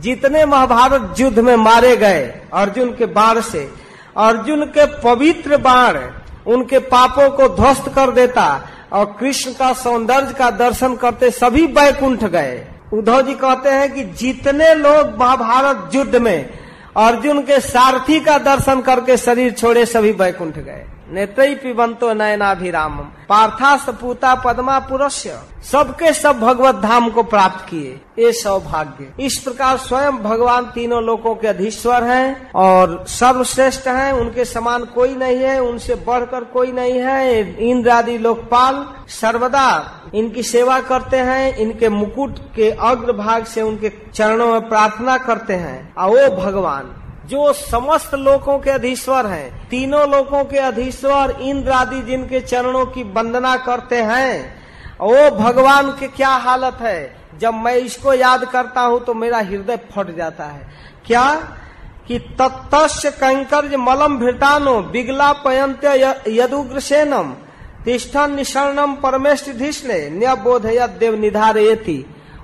जितने महाभारत युद्ध में मारे गए अर्जुन के बाण से, अर्जुन के पवित्र बाण उनके पापों को ध्वस्त कर देता और कृष्ण का सौंदर्य का दर्शन करते सभी बैकुंठ गए। उद्धव जी कहते हैं कि जितने लोग महाभारत युद्ध में अर्जुन के सारथी का दर्शन करके शरीर छोड़े सभी बैकुंठ गए। नेत्र पिबंतो नयनाभिराम पार्था सपूता पदमा पुरस्य। सबके सब भगवत धाम को प्राप्त किए। ये सौभाग्य। इस प्रकार स्वयं भगवान तीनों लोगों के अधीश्वर हैं और सर्वश्रेष्ठ हैं। उनके समान कोई नहीं है। उनसे बढ़कर कोई नहीं है। इंद्र आदि लोकपाल सर्वदा इनकी सेवा करते हैं। इनके मुकुट के अग्र भाग से उनके चरणों में प्रार्थना करते हैं। और वो भगवान। जो समस्त लोगों के अधीश्वर हैं, तीनों लोगों के अधीश्वर इंद्र आदि जिनके चरणों की वंदना करते हैं वो भगवान के क्या हालत है? जब मैं इसको याद करता हूँ तो मेरा हृदय फट जाता है। क्या? कि तत्स्य कंकर मलम भृतानो बिगला पयंत्य यदुग्रसेनम तिष्ठन निशरणम परमेश धीष्णे न्यबोध देव निधारयती।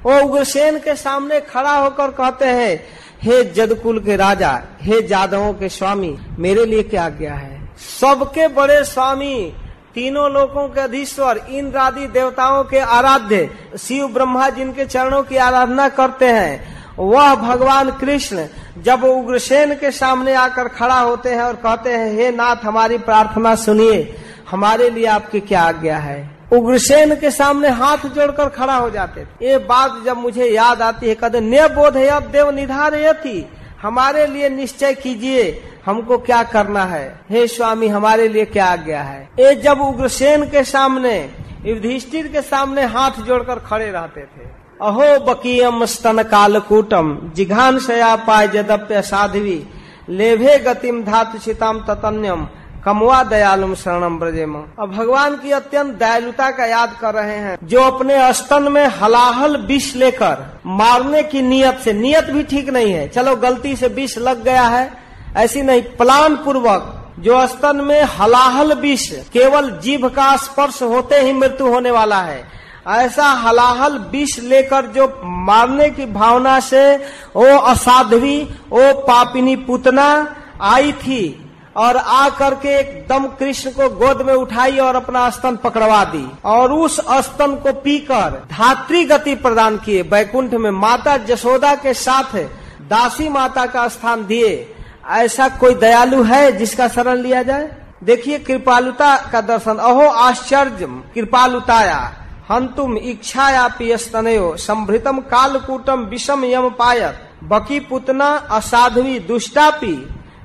वो उग्रसेन के सामने खड़ा होकर कहते हैं हे जदकुल के राजा, हे जादवों के स्वामी, मेरे लिए क्या आज्ञा है? सबके बड़े स्वामी, तीनों लोगों के अधीश्वर इन आदि देवताओं के आराध्य, शिव ब्रह्मा जिनके चरणों की आराधना करते हैं, वह भगवान कृष्ण जब उग्रसेन के सामने आकर खड़ा होते हैं और कहते हैं, हे नाथ, हमारी प्रार्थना सुनिए, हमारे लिए आपकी क्या आज्ञा है? उग्रसेन के सामने हाथ जोड़कर खड़ा हो जाते थे। ये बात जब मुझे याद आती है, कहते, ने बोध है देव निधार थी हमारे लिए निश्चय कीजिए, हमको क्या करना है? हे स्वामी, हमारे लिए क्या आज्ञा है? ये जब उग्रसेन के सामने, युधिष्ठिर के सामने हाथ जोड़कर खड़े रहते थे। अहो, बकीयम स्तन कालकूटम जिघान शया पाय जदप्य साध्वी, लेभे गतिम धातु चिताम ततन्यम कमवा दयालुम शरणम ब्रजेम। अब भगवान की अत्यंत दयालुता का याद कर रहे हैं। जो अपने स्तन में हलाहल विष लेकर मारने की नियत से, नियत भी ठीक नहीं है। चलो गलती से विष लग गया है। ऐसी नहीं प्लान पूर्वक जो स्तन में हलाहल विष, केवल जीभ का स्पर्श होते ही मृत्यु होने वाला है। ऐसा हलाहल विष लेकर जो मारने की भावना से वो असाध्वी वो पापिनी पुतना, आई थी और आ करके एकदम कृष्ण को गोद में उठाई और अपना स्तन पकड़वा दी और उस स्तन को पीकर धात्री गति प्रदान किए। बैकुंठ में माता जसोदा के साथ दासी माता का स्थान दिए। ऐसा कोई दयालु है जिसका शरण लिया जाए? देखिए कृपालुता का दर्शन। अहो आश्चर्य कृपालुताया, हंतुम इच्छाया पियस्तनयो संभृतम कालकूटम विषम यम पायत। बकी पुतना असाध्वी दुष्टापी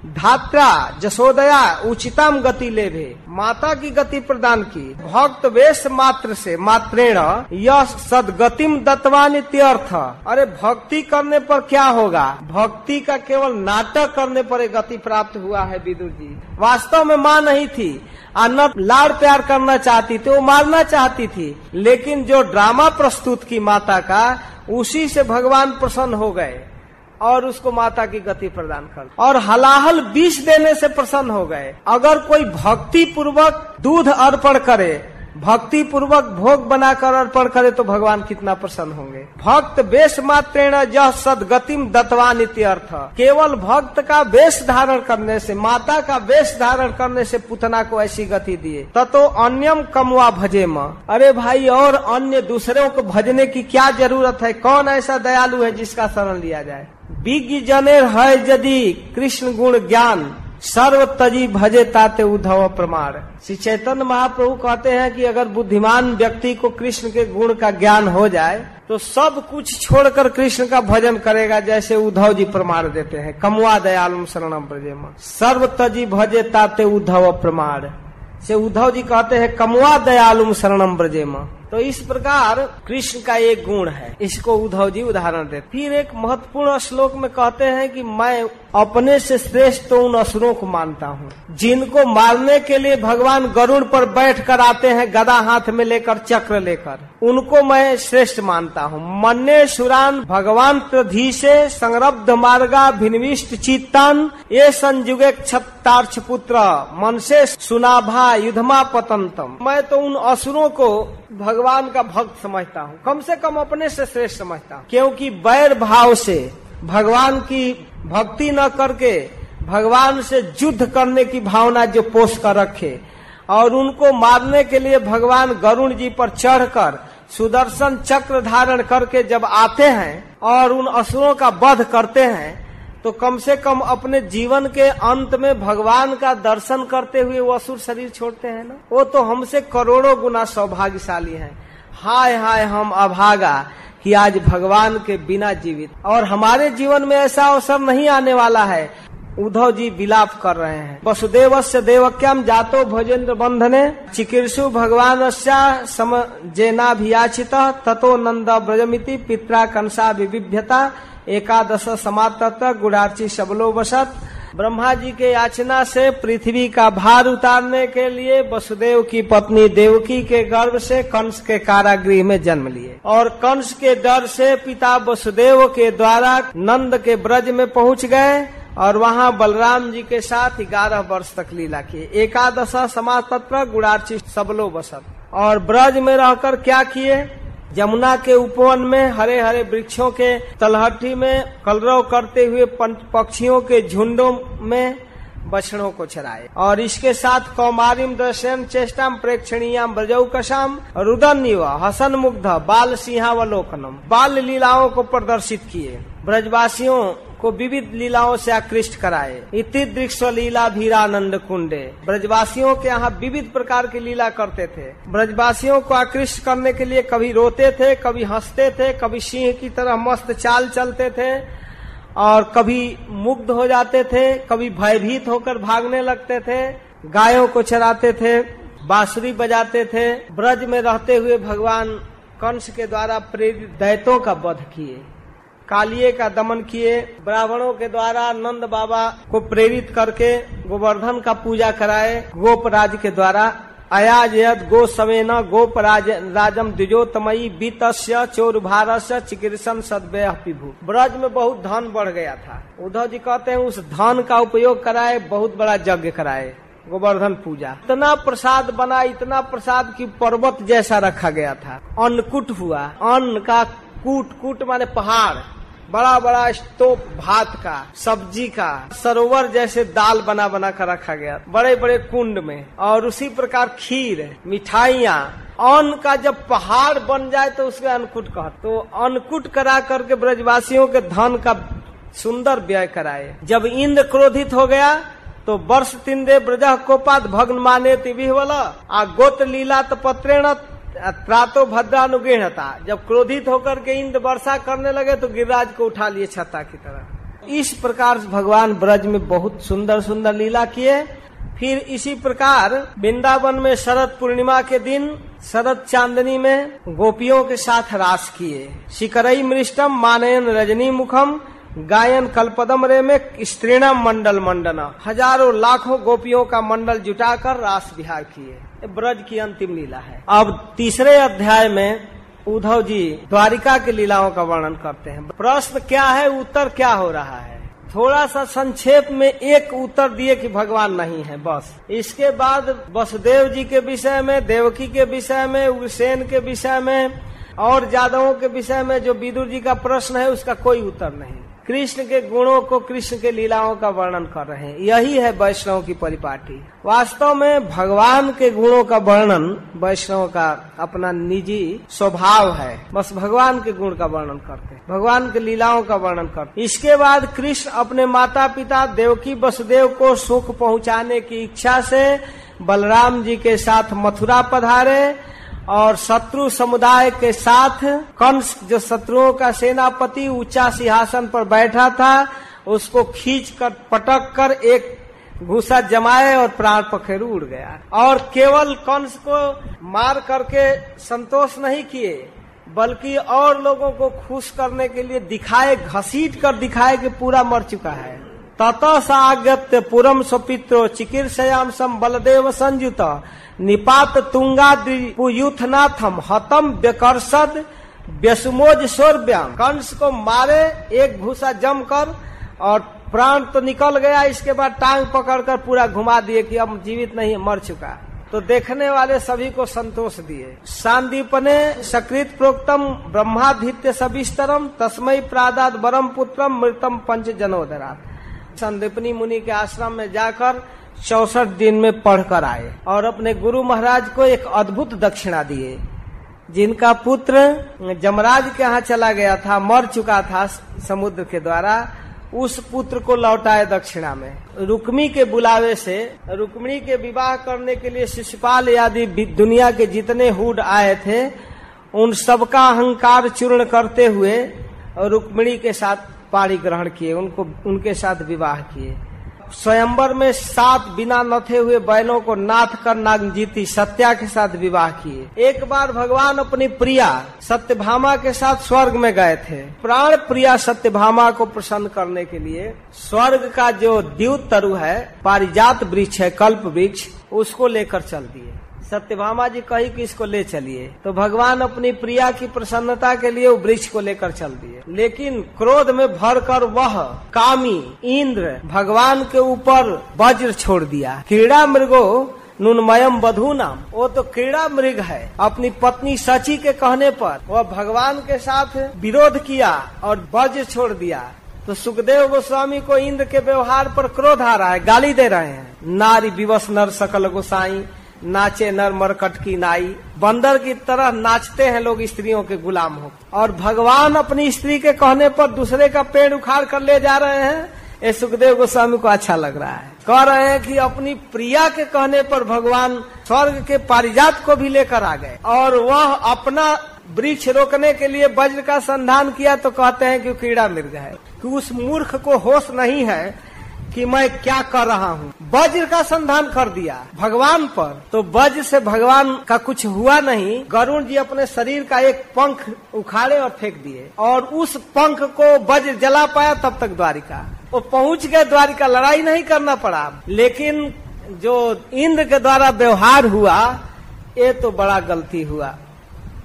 धात्रा, जसोदया उचितम गति ले माता की गति प्रदान की। भक्त वेश मात्र से, मात्रेण यह सदगतिम दत्वान अर्थ अरे, भक्ति करने पर क्या होगा? भक्ति का केवल नाटक करने पर गति प्राप्त हुआ है, विदुर जी। वास्तव में माँ नहीं थी। न लाड़ प्यार करना चाहती थी, वो मारना चाहती थी। लेकिन जो ड्रामा प्रस्तुत की माता का, उसी से भगवान प्रसन्न हो गए। और उसको माता की गति प्रदान कर और हलाहल विष देने से प्रसन्न हो गए। अगर कोई भक्ति पूर्वक दूध अर्पण करे भक्ति पूर्वक भोग बनाकर अर्पण करे तो भगवान कितना प्रसन्न होंगे। भक्त वेश मात्रेण जह सदगतिम दत्वान अर्थ। केवल भक्त का वेश धारण करने से, माता का वेश धारण करने से पुतना को ऐसी गति दिए। तो अन्यम कमवा भजे म अरे भाई, और अन्य दूसरों को भजने की क्या ज़रूरत है? कौन ऐसा दयालु है जिसका शरण लिया जाए? विज्ञ है यदि कृष्ण गुण ज्ञान, सर्व तजी भजे ताते उद्धव प्रमाण। श्री चैतन्य महाप्रभु कहते हैं कि अगर बुद्धिमान व्यक्ति को कृष्ण के गुण का ज्ञान हो जाए तो सब कुछ छोड़कर कृष्ण का भजन करेगा जैसे उद्धव जी प्रमाण देते हैं। कमुआ दयालु शरणम ब्रजेम। सर्व तजी भजे ताते उद्धव प्रमाण। से उद्धव जी कहते हैं, कमुआ दयालुम शरणम ब्रजेम। तो इस प्रकार कृष्ण का एक गुण है। इसको उद्धव जी उदाहरण दे फिर एक महत्वपूर्ण श्लोक में कहते हैं कि मैं अपने से श्रेष्ठ तो उन असुरों को मानता हूँ। जिनको मारने के लिए भगवान गरुड़ पर बैठ कर आते हैं, गदा हाथ में लेकर, चक्र लेकर, उनको मैं श्रेष्ठ मानता हूँ। मन्ने सुरान, भगवान प्रधीशे, संरब्ध मार्गा, भिन्विष्ट चित्तान, ये संजुगे छत्तार्थ पुत्र मन से सुनाभा युधमा पतंतम। मैं तो उन असुरों को भगवान का भक्त समझता हूँ। कम से कम अपने से श्रेष्ठ समझता हूँ। क्योंकि बैर भाव से भगवान की भक्ति न करके भगवान से युद्ध करने की भावना जो पोष कर रखे और उनको मारने के लिए भगवान गरुण जी पर चढ़कर सुदर्शन चक्र धारण करके जब आते हैं और उन असुरों का वध करते हैं तो कम से कम अपने जीवन के अंत में भगवान का दर्शन करते हुए वो असुर शरीर छोड़ते हैं ना। वो तो हमसे करोड़ों गुना सौभाग्यशाली हैं। हाय हाय हम अभागा। कि आज भगवान के बिना जीवित। और हमारे जीवन में ऐसा अवसर नहीं आने वाला है। उद्धव जी विलाप कर रहे हैं। वसुदेव से देवक्यम जातो भोजेंद्र बंधने चिकित्सु भगवान सम जेनाभियाचित ततो नंद ब्रजमिति पित्रा कंसा विविभ्यता एकादश समाप्त गुड़ार्ची सबलो बसत ब्रह्मा जी के याचना से पृथ्वी का भार उतारने के लिए वसुदेव की पत्नी देवकी के गर्भ से कंस के कारागृह में जन्म लिए। और कंस के डर से पिता वसुदेव के द्वारा नंद के ब्रज में पहुँच गए और वहाँ बलराम जी के साथ ग्यारह वर्ष तक लीला किए एकादशा समाज तत्व गुड़ार्ची सबलो बसत। और ब्रज में रहकर क्या किए? यमुना के उपवन में हरे हरे वृक्षों के तलहटी में, कलरव करते हुए पक्षियों के झुंडों में बछड़ों को चराए। और इसके साथ कौमारिम दर्शन चेष्टाम प्रेक्षणीयाम ब्रजऊ कशाम रुदन हसन मुग्ध, बाल सिंहावलोकनम, बाल लीलाओं को प्रदर्शित किए। ब्रजवासियों को विविध लीलाओं से आकृष्ट कराए। इति दृक्ष लीला भीरानंद कुंडे। ब्रजवासियों के यहाँ विविध प्रकार की लीला करते थे। ब्रजवासियों को आकृष्ट करने के लिए कभी रोते थे, कभी हँसते थे, कभी सिंह की तरह मस्त चाल चलते थे और कभी मुग्ध हो जाते थे, कभी भयभीत होकर भागने लगते थे, गायों को चराते थे, बांसुरी बजाते थे। ब्रज में रहते हुए भगवान कंस के द्वारा प्रेरित दैतों का वध किए। कालिए का दमन किए ब्राह्मणों के द्वारा नंद बाबा को प्रेरित करके गोवर्धन का पूजा कराए गोप राज के द्वारा। अयाजयत गो सवेन गोप राज, राजम द्विजोतमयी बीत चोर भारत चिकित्सन सदव्य पिभु। ब्रज में बहुत धन बढ़ गया था। उद्धव जी कहते हैं उस धन का उपयोग कराए बहुत बड़ा यज्ञ कराए गोवर्धन पूजा। इतना प्रसाद बना इतना प्रसाद की पर्वत जैसा रखा गया था। अन्नकूट हुआ। अन्न का कूट कूट माने पहाड़। बड़ा बड़ा स्टोप भात का, सब्ज़ी का, सरोवर जैसे दाल बना बना कर रखा गया। बड़े बड़े कुंड में। और उसी प्रकार खीर, मिठाइया। अन्न का जब पहाड़ बन जाए तो उसके अन्नकूट कह तो अन्नकूट करा करके ब्रजवासियों के धन का सुंदर व्यय कराए। जब इंद्र क्रोधित हो गया तो वर्ष तीन दे ब्रज कोपात भग्न माने तिभी वाला आ गोत लीला तो पत्रेण प्रातो भद्रानुगृहता जब क्रोधित होकर के इंद्र वर्षा करने लगे तो गिरिराज को उठा लिए छत्ता की तरह। इस प्रकार भगवान ब्रज में बहुत सुंदर सुंदर लीला किए। फिर इसी प्रकार वृंदावन में शरद पूर्णिमा के दिन, शरद चांदनी में गोपियों के साथ रास किए। शिकरई मृष्टम मानयन रजनी मुखम गायन कल्पदम रे में स्त्रीणम मंडल मंडना। हज़ारों लाखों गोपियों का मंडल जुटाकर रास विहार किए। ब्रज की अंतिम लीला है। अब तीसरे अध्याय में उद्धव जी द्वारिका की लीलाओं का वर्णन करते हैं। प्रश्न क्या है? उत्तर क्या हो रहा है? थोड़ा सा संक्षेप में एक उत्तर दिए कि भगवान नहीं है, बस। इसके बाद वसुदेव जी के विषय में, देवकी के विषय में, उग्रसेन के विषय में, और जादवों के विषय में जो विदुर जी का प्रश्न है, उसका कोई उत्तर नहीं। कृष्ण के गुणों को, कृष्ण के लीलाओं का वर्णन कर रहे हैं। यही है वैष्णव की परिपाटी। वास्तव में भगवान के गुणों का वर्णन वैष्णव का अपना निजी स्वभाव है। बस भगवान के गुण का वर्णन करते हैं। भगवान के लीलाओं का वर्णन करते इसके बाद कृष्ण अपने माता पिता देवकी वसुदेव को सुख पहुँचाने की इच्छा से बलराम जी के साथ मथुरा पधारे। और शत्रु समुदाय के साथ कंस, जो शत्रुओं का सेनापति ऊँचा सिंहासन पर बैठा था, उसको खींच कर पटक कर एक घुसा जमाए और प्राण पखेरु उड़ गया। और केवल कंस को मार करके संतोष नहीं किए, बल्कि और लोगों को खुश करने के लिए दिखाए, घसीट कर दिखाए कि पूरा मर चुका है। ततः सागत्य पुरम स्वपित्रो चिकित्सयाम सम बलदेव संयुत। निपात तुंगाद्रिपुयुथनाथम हतम व्यकर्षद व्यसुमोज सौरव्याम कंस को मारे, एक भूसा जमकर, और प्राण तो निकल गया, इसके बाद टांग पकड़कर पूरा घुमा दिए कि अब जीवित नहीं, मर चुका। तो देखने वाले सभी को संतोष दिए। शांतिपने सकृत प्रोक्तम ब्रह्माधित्य सविस्तरम तस्मय प्रादात बरम पुत्रम मृतम पंच जनोदरा संदीपनी मुनि के आश्रम में जाकर चौसठ दिन में पढ़कर आए और अपने गुरु महाराज को एक अद्भुत दक्षिणा दिए। जिनका पुत्र जमराज के यहाँ चला गया था, मर चुका था समुद्र के द्वारा, उस पुत्र को लौटाए दक्षिणा में। रुक्मी के बुलावे से रुक्मिणी के विवाह करने के लिए शिशुपाल आदि दुनिया के जितने हुड आए थे, उन सबका अहंकार चूर्ण करते हुए रुक्मिणी के साथ पाणी ग्रहण किए, उनको, उनके साथ विवाह किए। स्वयंवर में सात बिना नथे हुए बैलों को नाथ कर नाग जीती सत्या के साथ विवाह किए। एक बार भगवान अपनी प्रिया सत्यभामा के साथ स्वर्ग में गए थे। प्राण प्रिया सत्यभामा को प्रसन्न करने के लिए स्वर्ग का जो द्यूत तरु है, पारिजात वृक्ष है, कल्प वृक्ष, उसको लेकर चल दिए। सत्यभामा जी कही कि इसको ले चलिए। तो भगवान अपनी प्रिया की प्रसन्नता के लिए वृक्ष को लेकर चल दिए। लेकिन क्रोध में भर कर वह कामी इंद्र भगवान के ऊपर वज्र छोड़ दिया। क्रीड़ा मृगो नुनमयम बधु नाम वो तो क्रीड़ा मृग है। अपनी पत्नी सची के कहने पर वह भगवान के साथ विरोध किया और वज्र छोड़ दिया। तो सुखदेव गोस्वामी को इंद्र के व्यवहार पर क्रोध आ रहा है, गाली दे रहे हैं। नारी विवश नर सकल गोसाई। नाचे नर मरकट की नाई। बंदर की तरह नाचते हैं लोग स्त्रियों के गुलाम हो। और भगवान अपनी स्त्री के कहने पर दूसरे का पेड़ उखाड़ कर ले जा रहे हैं। ये सुखदेव गोस्वामी को अच्छा लग रहा है। कह रहे हैं कि अपनी प्रिया के कहने पर भगवान स्वर्ग के पारिजात को भी लेकर आ गए। और वह अपना वृक्ष रोकने के लिए वज्र का संधान किया तो कहते हैं कि कीड़ा मृग है। कि उस मूर्ख को होश नहीं है कि मैं क्या कर रहा हूँ? वज्र का संधान कर दिया। भगवान पर। तो वज्र से भगवान का कुछ हुआ नहीं। गरुण जी अपने शरीर का एक पंख उखाड़े और फेंक दिए। और उस पंख को वज्र जला पाया तब तक द्वारिका। वो पहुँच गए, द्वारिका लड़ाई नहीं करना पड़ा। लेकिन जो इंद्र के द्वारा व्यवहार हुआ, ये तो बड़ा गलती हुआ।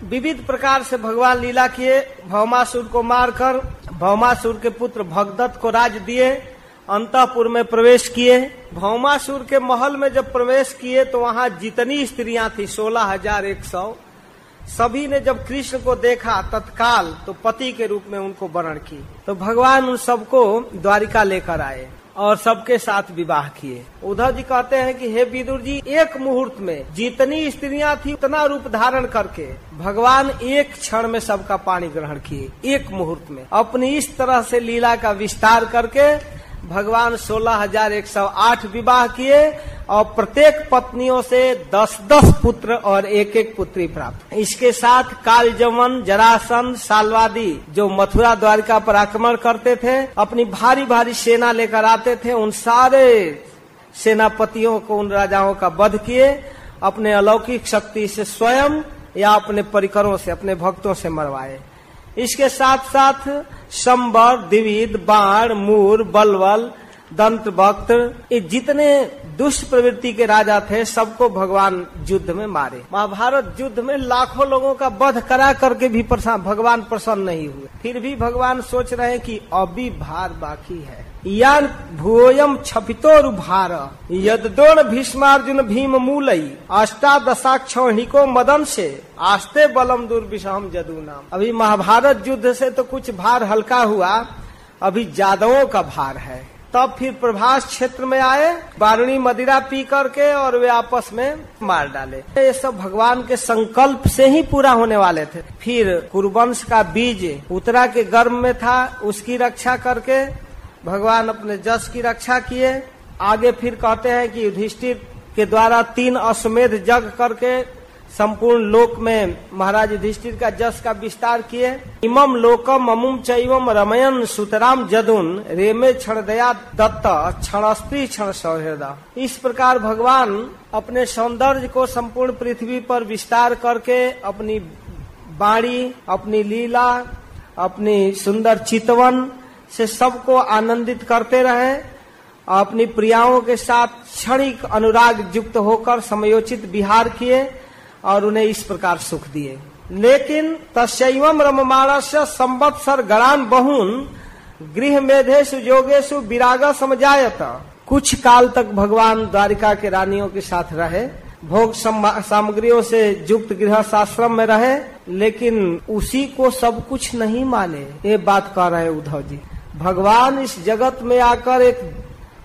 विविध प्रकार से भगवान लीला किए। भौमासुर को मारकर भौमासुर के पुत्र भगदत्त को राज दिए। अंतपुर में प्रवेश किए। भौमासुर के महल में जब प्रवेश किए तो वहाँ जितनी स्त्रियाँ थी, सोलह हज़ार एक सौ। सभी ने जब कृष्ण को देखा तत्काल तो पति के रूप में उनको वर्ण की। तो भगवान उन सबको द्वारिका लेकर आए और सबके साथ विवाह किए। उद्धव जी कहते हैं कि, हे विदुर जी, एक मुहूर्त में जितनी स्त्रियाँ थी, उतना रूप धारण करके भगवान एक क्षण में सबका पानी ग्रहण किए, एक मुहूर्त में। अपनी इस तरह से लीला का विस्तार करके भगवान सोलह हज़ार एक सौ आठ विवाह किए और प्रत्येक पत्नियों से दस दस पुत्र और एक एक पुत्री प्राप्त। इसके साथ कालजमन जरासन सालवादी जो मथुरा द्वारिका पर आक्रमण करते थे, अपनी भारी भारी सेना लेकर आते थे, उन सारे सेनापतियों को, उन राजाओं का वध किए, अपने अलौकिक शक्ति से स्वयं या अपने परिकरों से, अपने भक्तों से मरवाए। इसके साथ साथ संबर द्विविद बाण, मूर, बलवल, दंत, भक्त, ये जितने दुष्ट प्रवृत्ति के राजा थे, सबको भगवान युद्ध में मारे। महाभारत युद्ध में लाखों लोगों का वध करा करके भी भगवान प्रसन्न नहीं हुए। फिर भी भगवान सोच रहे हैं कि अभी भार बाकी है। यान भूयम छपितोर भार। यदोन भीष्मार्जुन भीम मूलई अष्टादशाक्षणिको मदन से, आस्ते बलम दुर्विषम जदू नाम अभी महाभारत युद्ध से तो कुछ भार हल्का हुआ, अभी जादवों का भार है। तब फिर प्रभास क्षेत्र में आए, बारुणी मदिरा पी करके और वे आपस में मार डाले। ये सब भगवान के संकल्प से ही पूरा होने वाले थे। फिर कुरुवंश का बीज उत्तरा के गर्भ में था, उसकी रक्षा करके भगवान अपने जस की रक्षा किए। आगे फिर कहते हैं कि युधिष्ठिर के द्वारा तीन अश्वमेध जग करके संपूर्ण लोक में महाराज युधिष्ठिर का जस का विस्तार किए। इमम लोकम अमुम चम रमयन सुतराम जदुन। रेमे क्षण दया दत्त क्षणस्त्री क्षण सौहृदा। इस प्रकार भगवान अपने सौंदर्य को संपूर्ण पृथ्वी पर विस्तार करके अपनी बाणी, अपनी लीला, अपनी सुंदर चितवन से सबको आनंदित करते रहे, अपनी प्रियाओं के साथ क्षणिक अनुराग युक्त होकर समयोचित विहार किए और उन्हें इस प्रकार सुख दिए। लेकिन तस्वम रममाणस्य संवत्सर गणान बहुन गृह मेधेशु योगेशु विराग समझायत कुछ काल तक भगवान द्वारिका के रानियों के साथ रहे, भोग सामग्रियों से युक्त गृह आश्रम में रहे, लेकिन उसी को सब कुछ नहीं माने। ये बात कह रहे उद्धव जी। भगवान इस जगत में आकर एक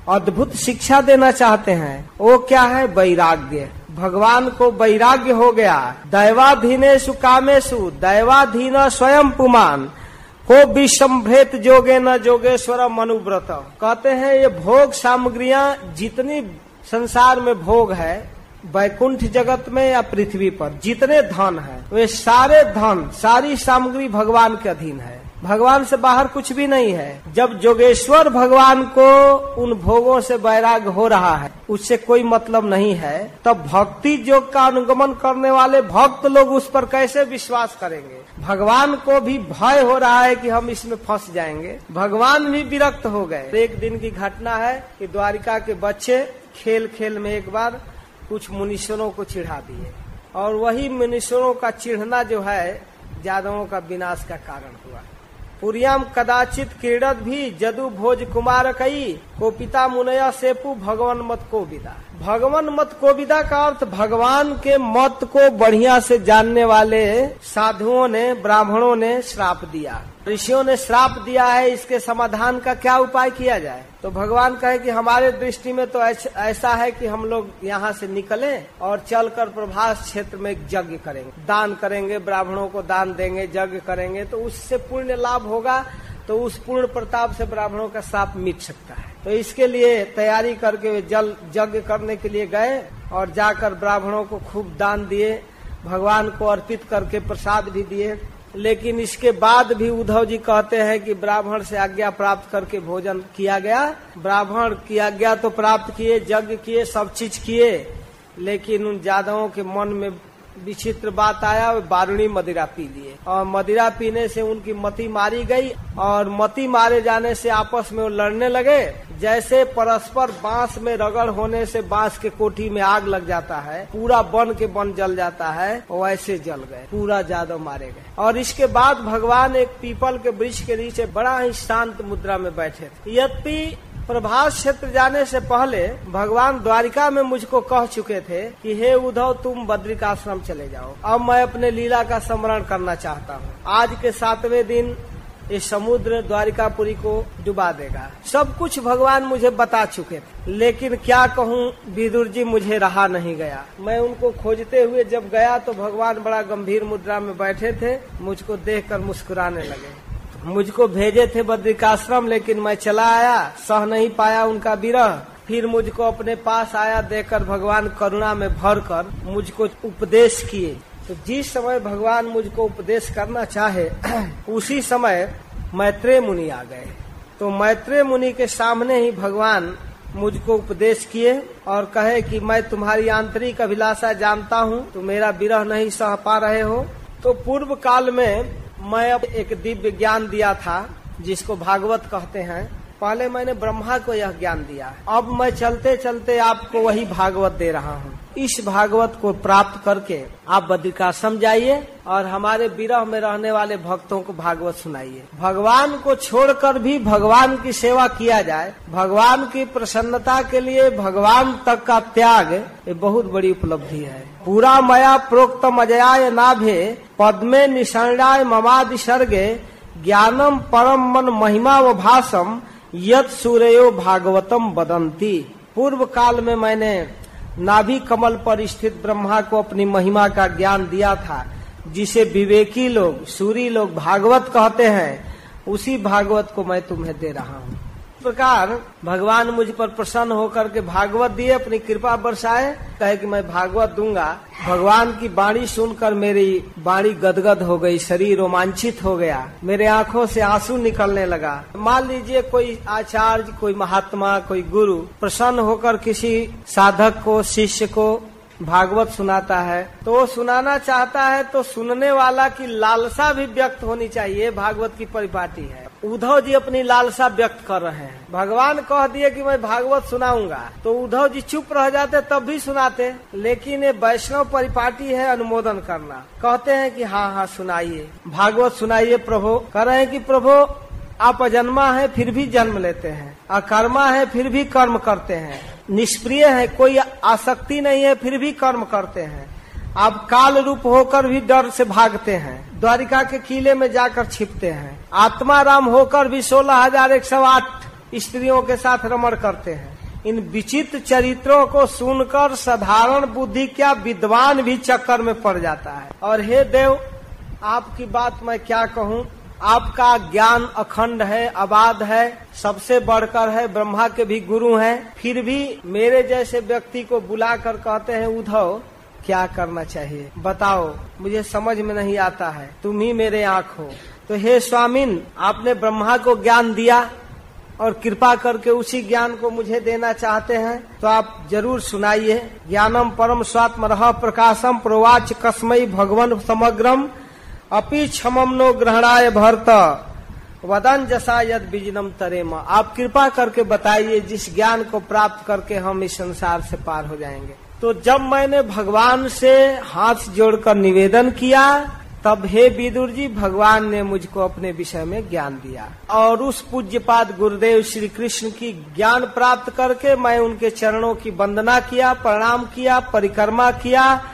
अद्भुत शिक्षा देना चाहते हैं। वो क्या है? वैराग्य। भगवान को वैराग्य हो गया। दैवाधीनेशु कामेशु दैवाधीन स्वयं पुमान। को विषम्भ्रेत जोगे न जोगेश्वर मनुव्रत। कहते हैं, ये भोग सामग्रियाँ जितनी संसार में भोग है, वैकुंठ जगत में या पृथ्वी पर, जितने धन है, वे सारे धन, सारी सामग्री भगवान के अधीन है। भगवान से बाहर कुछ भी नहीं है। जब जोगेश्वर भगवान को उन भोगों से वैराग हो रहा है, उससे कोई मतलब नहीं है, तब भक्ति योग का अनुगमन करने वाले भक्त लोग उस पर कैसे विश्वास करेंगे? भगवान को भी भय हो रहा है कि हम इसमें फंस जाएँगे। भगवान भी विरक्त हो गए। एक दिन की घटना है कि द्वारिका के बच्चे खेल खेल में एक बार कुछ मुनीश्वरों को चिढ़ा दिए। और वही मुनीश्वरों का चिढ़ना जो है यादवों का विनाश का कारण हुआ। पुरियाम कदाचित क्रीडत भी जदु भोज कुमार कई को पिता मुनया सेपु भगवान मत को विदा। भगवान मत को विदा का अर्थ भगवान के मत को बढ़िया से जानने वाले साधुओं ने, ब्राह्मणों ने श्राप दिया। ऋषियों ने श्राप दिया है, इसके समाधान का क्या उपाय किया जाए? तो भगवान कहे कि हमारे दृष्टि में तो ऐसा है कि हम लोग यहाँ से निकले और चलकर प्रभास क्षेत्र में यज्ञ करेंगे। दान करेंगे, ब्राह्मणों को दान देंगे, यज्ञ करेंगे तो उससे पुण्य लाभ होगा तो उस पूर्ण प्रताप से ब्राह्मणों का साप मिट सकता है। तो इसके लिए तैयारी करके वे जल, यज्ञ करने के लिए गए और जाकर ब्राह्मणों को खूब दान दिए, भगवान को अर्पित करके प्रसाद भी दिए। लेकिन इसके बाद भी उद्धव जी कहते हैं कि ब्राह्मण से आज्ञा प्राप्त करके भोजन किया गया। ब्राह्मण की आज्ञा तो प्राप्त किए, यज्ञ किए, सब चीज़ किए। लेकिन उन जादवों के मन में विचित्र बात आया, वे बारुणी मदिरा पी लिए। और मदिरा पीने से उनकी मति मारी गई और मति मारे जाने से आपस में वो लड़ने लगे। जैसे परस्पर बाँस में रगड़ होने से बाँस के कोठी में आग लग जाता है, पूरा बन के बन जल जाता है वैसे जल गए, पूरा जादव मारे गए। और इसके बाद भगवान एक पीपल के वृक्ष के नीचे बड़ा ही शांत मुद्रा में बैठे थे। यद्यपि प्रभास क्षेत्र जाने से पहले भगवान द्वारिका में मुझको कह चुके थे कि, हे उद्धव, तुम बद्रिकाश्रम चले जाओ। अब मैं अपने लीला का स्मरण करना चाहता हूँ। आज के सातवें दिन ये समुद्र द्वारिकापुरी को डुबा देगा। सब कुछ भगवान मुझे बता चुके थे। लेकिन क्या कहूँ, विदुर जी मुझे रहा नहीं गया। मैं उनको खोजते हुए जब गया तो भगवान बड़ा गंभीर मुद्रा में बैठे थे। मुझको देखकर मुस्कुराने लगे। मुझको भेजे थे बद्रिकाश्रम, लेकिन मैं चला आया, सह नहीं पाया उनका विरह। फिर मुझको अपने पास आया देखकर भगवान करुणा में भर कर मुझको उपदेश किए। तो जिस समय भगवान मुझको उपदेश करना चाहे, उसी समय मैत्रेय मुनि आ गए। तो मैत्रेय मुनि के सामने ही भगवान मुझको उपदेश किए और कहे कि मैं तुम्हारी आंतरिक अभिलाषा जानता हूँ तो मेरा विरह नहीं सह पा रहे हो। तो पूर्व काल में मैं एक दिव्य ज्ञान दिया था जिसको भागवत कहते हैं। पहले मैंने ब्रह्मा को यह ज्ञान दिया अब मैं चलते चलते आपको वही भागवत दे रहा हूँ। इस भागवत को प्राप्त करके आप बद्रिकाश्रम जाइए और हमारे विरह में रहने वाले भक्तों को भागवत सुनाइए। भगवान को छोड़कर भी भगवान की सेवा किया जाए, भगवान की प्रसन्नता के लिए भगवान तक का त्याग ये बहुत बड़ी उपलब्धि है। पूरा मया प्रोक्त मजयाय नाभे, पद्मे निषणाय ममादि सर्गे, ज्ञानम परम मन महिमा व भाषम यत सूर्यो भागवतम बदंती। पूर्व काल में मैंने नाभि कमल पर स्थित ब्रह्मा को अपनी महिमा का ज्ञान दिया था, जिसे विवेकी लोग, सूरी लोग भागवत कहते हैं, उसी भागवत को मैं तुम्हें दे रहा हूँ। प्रकार भगवान मुझ पर प्रसन्न होकर के भागवत दिए, अपनी कृपा बरसाए, कहे कि मैं भागवत दूँगा। भगवान की बाणी सुनकर मेरी बाणी गदगद हो गई, शरीर रोमांचित हो गया। मेरे आँखों से आँसू निकलने लगा। मान लीजिए कोई आचार्य, कोई महात्मा, कोई गुरु प्रसन्न होकर किसी साधक को, शिष्य को भागवत सुनाता है तो वो सुनाना चाहता है तो सुनने वाला की लालसा भी व्यक्त होनी चाहिए। भागवत की परिपाटी है। उद्धव जी अपनी लालसा व्यक्त कर रहे हैं। भगवान कह दिए कि मैं भागवत सुनाऊँगा। तो उद्धव जी चुप रह जाते, तब भी सुनाते। लेकिन ये वैष्णव परिपाटी है अनुमोदन करना। कहते हैं कि हाँ हाँ सुनाइए। भागवत सुनाइए प्रभु। कह रहे हैं कि प्रभु, आप अजन्मा है, फिर भी जन्म लेते हैं। अकर्मा है, फिर भी कर्म करते हैं। निष्प्रिय है, कोई आसक्ति नहीं है, फिर भी कर्म करते हैं। आप काल रूप होकर भी डर से भागते हैं। द्वारिका के किले में जाकर छिपते हैं। आत्मा राम होकर भी सोलह हज़ार एक सौ आठ स्त्रियों के साथ रमण करते हैं। इन विचित्र चरित्रों को सुनकर साधारण बुद्धि क्या विद्वान भी चक्कर में पड़ जाता है। और हे देव, आपकी बात मैं क्या कहूँ? आपका ज्ञान अखंड है आबाद है, सबसे बढ़कर है, ब्रह्मा के भी गुरु हैं। फिर भी मेरे जैसे व्यक्ति को बुलाकर कहते हैं, उद्धव क्या करना चाहिए? बताओ, मुझे समझ में नहीं आता है। तुम ही मेरे आँख हो। तो हे स्वामिन, आपने ब्रह्मा को ज्ञान दिया और कृपा करके उसी ज्ञान को मुझे देना चाहते हैं तो आप ज़रूर सुनाइए। ज्ञानम परम स्वात्म रह प्रकाशम प्रवाच कस्मई भगवान समग्रम अपि क्षमम नो ग्रहणाय भरत। वदन जसा यद बिजनम तरेम। आप कृपा करके बताइए, जिस ज्ञान को प्राप्त करके हम इस संसार से पार हो जाएँगे। तो जब मैंने भगवान से हाथ जोड़कर निवेदन किया, तब हे विदुर जी, भगवान ने मुझको अपने विषय में ज्ञान दिया। और उस पूज्यपाद गुरुदेव श्री कृष्ण की ज्ञान प्राप्त करके मैं उनके चरणों की वंदना किया, प्रणाम किया, परिक्रमा किया,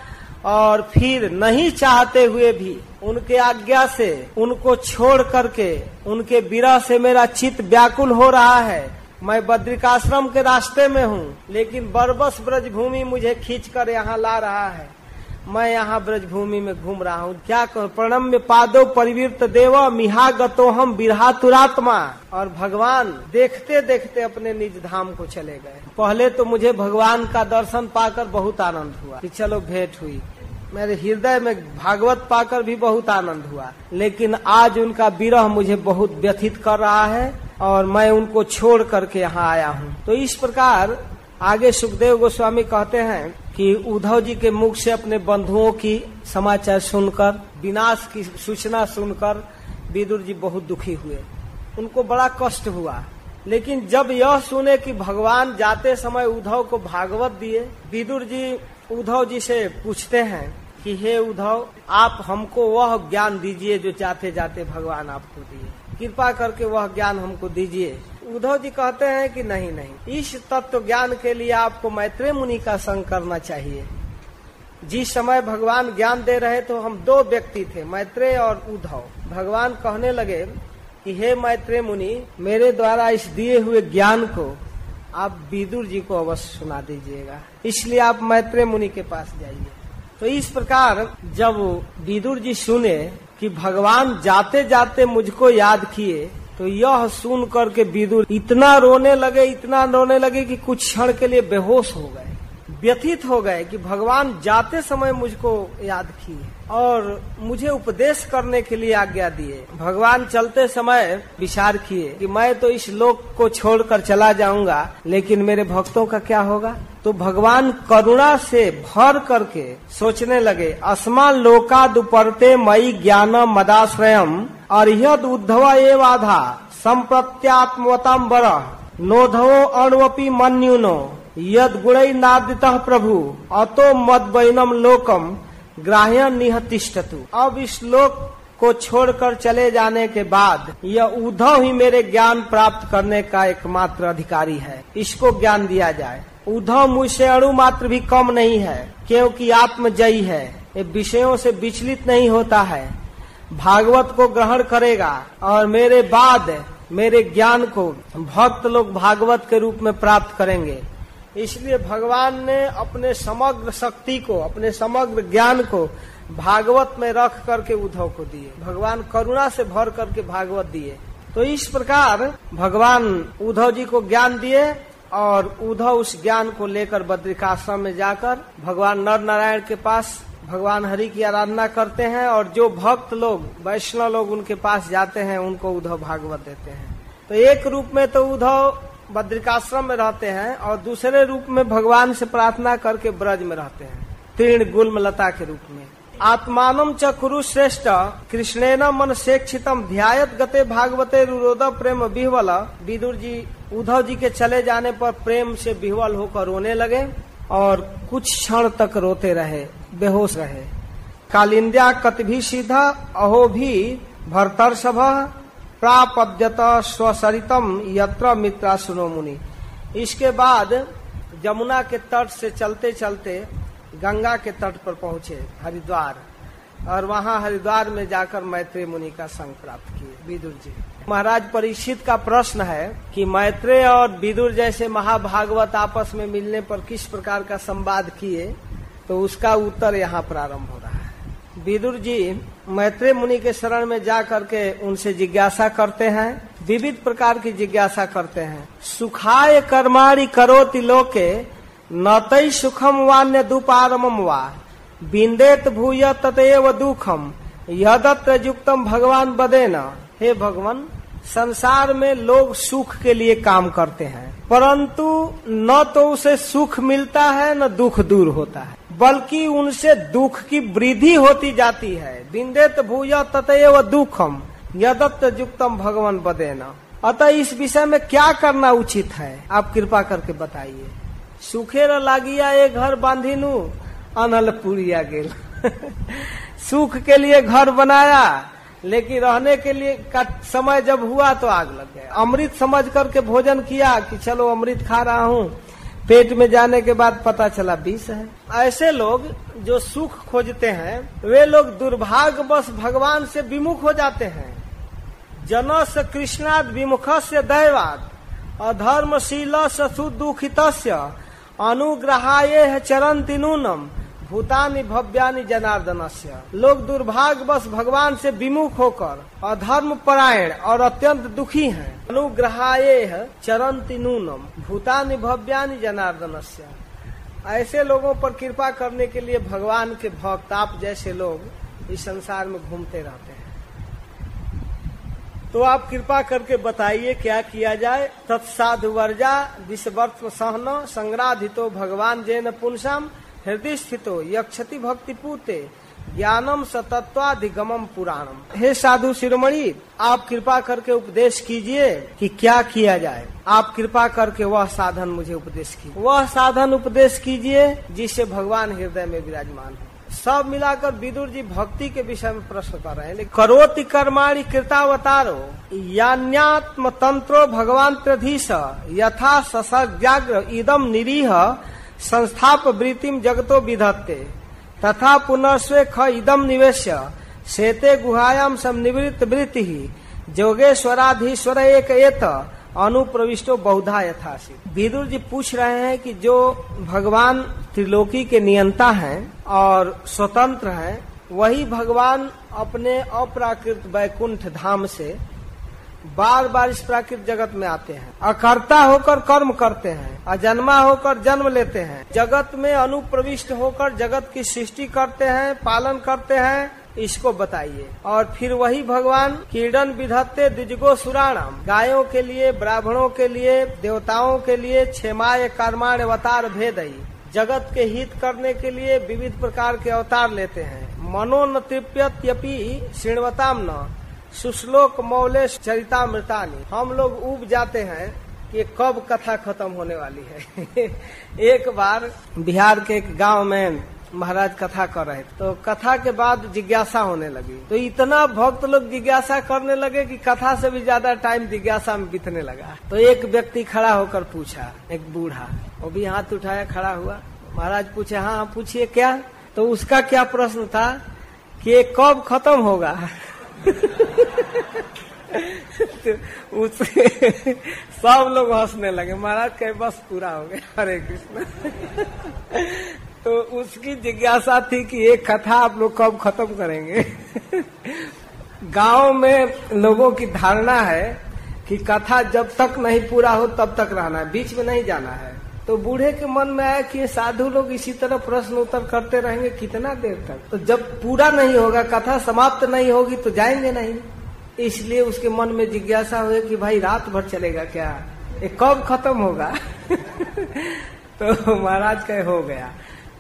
और फिर नहीं चाहते हुए भी उनके आज्ञा से, उनको छोड़ करके, उनके विरह से मेरा चित्त व्याकुल हो रहा है। मैं बद्रिकाश्रम के रास्ते में हूँ, लेकिन बरबस ब्रज भूमि मुझे खींच कर यहाँ ला रहा है। मैं यहाँ ब्रज भूमि में घूम रहा हूँ। क्या कहूँ प्रणम में पादो परिवृत देव, मिहा गतो हम बिरहा तुरात्मा और भगवान देखते देखते अपने निज धाम को चले गए। पहले तो मुझे भगवान का दर्शन पाकर बहुत आनंद हुआ कि चलो भेंट हुई। मेरे हृदय में भागवत पाकर भी बहुत आनंद हुआ। लेकिन आज उनका विरह मुझे बहुत व्यथित कर रहा है और मैं उनको छोड़ करके यहाँ आया हूँ। तो इस प्रकार आगे सुखदेव गोस्वामी कहते हैं कि उद्धव जी के मुख से अपने बंधुओं की समाचार सुनकर, विनाश की सूचना सुनकर विदुर जी बहुत दुखी हुए। उनको बड़ा कष्ट हुआ। लेकिन जब यह सुने कि भगवान जाते समय उद्धव को भागवत दिए, विदुर जी उद्धव जी से पूछते हैं कि हे उद्धव, आप हमको वह ज्ञान दीजिए जो जाते जाते भगवान आपको दिए। कृपा करके वह ज्ञान हमको दीजिए। उद्धव जी कहते हैं कि नहीं नहीं। इस तत्व ज्ञान के लिए आपको मैत्रेय मुनि का संग करना चाहिए। जिस समय भगवान ज्ञान दे रहे तो हम दो व्यक्ति थे, मैत्रेय और उद्धव। भगवान कहने लगे कि हे मैत्रेय मुनि, मेरे द्वारा इस दिए हुए ज्ञान को आप विदुर जी को अवश्य सुना दीजिएगा। इसलिए आप मैत्रेय मुनि के पास जाइए। तो इस प्रकार जब विदुर जी सुने कि भगवान जाते जाते मुझको याद किए तो यह सुन करके विदुर इतना रोने लगे, इतना रोने लगे कि कुछ क्षण के लिए बेहोश हो गए, व्यथित हो गए कि भगवान जाते समय मुझको याद किए। और मुझे उपदेश करने के लिए आज्ञा दिए। भगवान चलते समय विचार किए कि मैं तो इस लोक को छोड़कर चला जाऊँगा, लेकिन मेरे भक्तों का क्या होगा? तो भगवान करुणा से भर करके सोचने लगे, अस्मान लोका दुपरते मई ज्ञान मदाश्रयम और यद उद्धव एव आधा संप्रत्यात्मतम बर नोधवो अणवपी मन्युनो यद गुण नादित प्रभु, अतो मद वैनम लोकम ग्राह्य निहतिष्ठतु। अब इस लोक को छोड़कर चले जाने के बाद यह उद्धव ही मेरे ज्ञान प्राप्त करने का एकमात्र अधिकारी है। इसको ज्ञान दिया जाए। उद्धव मुझसे अणु मात्र भी कम नहीं है, क्योंकि आत्मजयी है। ये विषयों से विचलित नहीं होता है। भागवत को ग्रहण करेगा और मेरे बाद मेरे ज्ञान को भक्त लोग भागवत के रूप में प्राप्त करेंगे। इसलिए भगवान ने अपने समग्र शक्ति को, अपने समग्र ज्ञान को भागवत में रख करके उद्धव को दिए। भगवान करुणा से भर करके भागवत दिए। तो इस प्रकार भगवान उद्धव जी को ज्ञान दिए और उद्धव उस ज्ञान को लेकर बद्रिकाश्रम में जाकर भगवान नर नारायण के पास भगवान हरि की आराधना करते हैं और जो भक्त लोग, वैष्णव लोग उनके पास जाते हैं, उनको उद्धव भागवत देते हैं। तो एक रूप में तो उद्धव बद्रिकाश्रम में रहते हैं और दूसरे रूप में भगवान से प्रार्थना करके ब्रज में रहते हैं, तीर्ण गुल्म लता के रूप में। आत्मानम च कुरु श्रेष्ठ, कृष्णेन मन शेक्षितम ध्यायत गते भागवते रुरोद प्रेम बिहवल। विदुर जी, उद्धव जी के चले जाने पर प्रेम से बिहवल होकर रोने लगे और कुछ क्षण तक रोते रहे, बेहोश रहे। कालिंद्या कत भी सीधा, अहो भी भरतर सभ प्रापद्यत स्वसरितम यत्र मित्रा सुनो मुनि। इसके बाद जमुना के तट से चलते चलते गंगा के तट पर पहुँचे हरिद्वार। और वहाँ हरिद्वार में जाकर मैत्रेय मुनि का संग प्राप्त किए। विदुर जी। महाराज, परीक्षित का प्रश्न है कि मैत्रेय और विदुर जैसे महाभागवत आपस में मिलने पर किस प्रकार का संवाद किए तो उसका उत्तर यहाँ प्रारंभ हो रहा है। विदुर जी मैत्रेय मुनि के शरण में जा करके उनसे जिज्ञासा करते हैं, विविध प्रकार की जिज्ञासा करते हैं। सुखाय कर्माणि करोति लोके नतई सुखम वान्य दुपारम वा। बिंदेत भूय ततएव दुखम, यदत्र युक्तम भगवान बदेन। हे भगवान, संसार में लोग सुख के लिए काम करते हैं, परंतु न तो उसे सुख मिलता है, न दुख दूर होता है। बल्कि उनसे दुख की वृद्धि होती जाती है। बिंदेत भूय ततएव दुखम, यदत्त युक्तम भगवान बदेना। अतः इस विषय में क्या करना उचित है, आप कृपा करके बताइए। सुखे लागिया ये घर बांधिनु, अनल पुरिया गेल। सुख के लिए घर बनाया, लेकिन रहने के लिए का समय जब हुआ तो आग लग गया। अमृत समझ करके भोजन किया कि चलो अमृत खा रहा हूँ पेट में जाने के बाद पता चला विष है। ऐसे लोग जो सुख खोजते हैं, वे लोग दुर्भाग्यवश भगवान से विमुख हो जाते हैं। जन से कृष्णाद विमुख से दैवाद अधर्मशील सुदुखित अनुग्रहाये चरण नूनम। भूतानि भव्यानि जनार्दन लोग दुर्भाग्य बस भगवान से विमुख होकर अधर्म परायण और अत्यंत दुखी हैं। अनुग्रहाये चरंति नूनम, भूतानि भव्यानि जनार्दन ऐसे लोगों पर कृपा करने के लिए भगवान के भक्त आप जैसे लोग इस संसार में घूमते रहते हैं। तो आप कृपा करके बताइए क्या किया जाए। तत्साधु वर्जा विश्वर्थ सहन, संग्राधितो भगवान जैन पुनसम हृदय स्थितो, यक्षति भक्ति पूते, ज्ञानम सतत्वाधिगमम पुराणम। हे साधु शिरोमणि, आप कृपा करके उपदेश कीजिए कि क्या किया जाए। आप कृपा करके वह साधन मुझे उपदेश कीजिए। वह साधन उपदेश कीजिए, जिससे भगवान हृदय में विराजमान हो। सब मिलाकर विदुर जी भक्ति के विषय में प्रश्न कर रहे हैं। करोति कर्माणी कृतावतारो यान्यात्म तंत्रो भगवान प्रधीश, यथा ससज्ञाग्र इदम निरीह संस्थाप वृत्तिम जगतो विधत्ते। तथा पुनर्स्वे ख इदम निवेश शेते गुहायाम निवृत्त वृत्ति ही जोगेश्वराधीश्वर एक एत। अनुप्रविष्टो बहुधा यथासी विदुर जी पूछ रहे हैं कि जो भगवान त्रिलोकी के नियंता हैं और स्वतंत्र हैं, वही भगवान अपने अप्राकृत वैकुंठ धाम से बार बार इस प्राकृत जगत में आते हैं। अकर्ता होकर कर्म करते हैं, अजन्मा होकर जन्म लेते हैं। जगत में अनुप्रविष्ट होकर जगत की सृष्टि करते हैं, पालन करते हैं, इसको बताइए। और फिर वही भगवान कीर्तन विधत्ते द्विजगो सुराणाम। गायों के लिए, ब्राह्मणों के लिए, देवताओं के लिए क्षेमाय कर्माण अवतार भेद जगत के हित करने के लिए विविध प्रकार के अवतार लेते हैं। मनो न तृप्यत्यपि श्रृणवताम न। सुश्लोक मौले चरिता मृतानी हम लोग उब जाते हैं कि कब कथा खत्म होने वाली है। एक बार बिहार के एक गाँव में महाराज कथा कर रहे थे। तो कथा के बाद जिज्ञासा होने लगी। तो इतना भक्त लोग जिज्ञासा करने लगे कि कथा से भी ज़्यादा टाइम जिज्ञासा में बीतने लगा। तो एक व्यक्ति खड़ा होकर पूछा एक बूढ़ा। वो भी हाथ उठाया खड़ा हुआ। महाराज पूछे हाँ, हाँ पूछिए क्या? तो उसका क्या प्रश्न था कि कब खत्म होगा? तो सब लोग हंसने लगे। महाराज कहे बस पूरा हो गया। हरे कृष्ण। तो उसकी जिज्ञासा थी कि ये कथा आप लोग कब खत्म करेंगे? गाँव में लोगों की धारणा है कि कथा जब तक नहीं पूरा हो, तब तक रहना है। बीच में नहीं जाना है। तो बूढ़े के मन में आया कि ये साधु लोग इसी तरह प्रश्न उत्तर करते रहेंगे कितना देर तक? तो जब पूरा नहीं होगा, कथा समाप्त नहीं होगी तो जाएँगे नहीं। इसलिए उसके मन में जिज्ञासा हुई कि भाई रात भर चलेगा क्या? ये कब खत्म होगा? तो महाराज कहे, हो गया।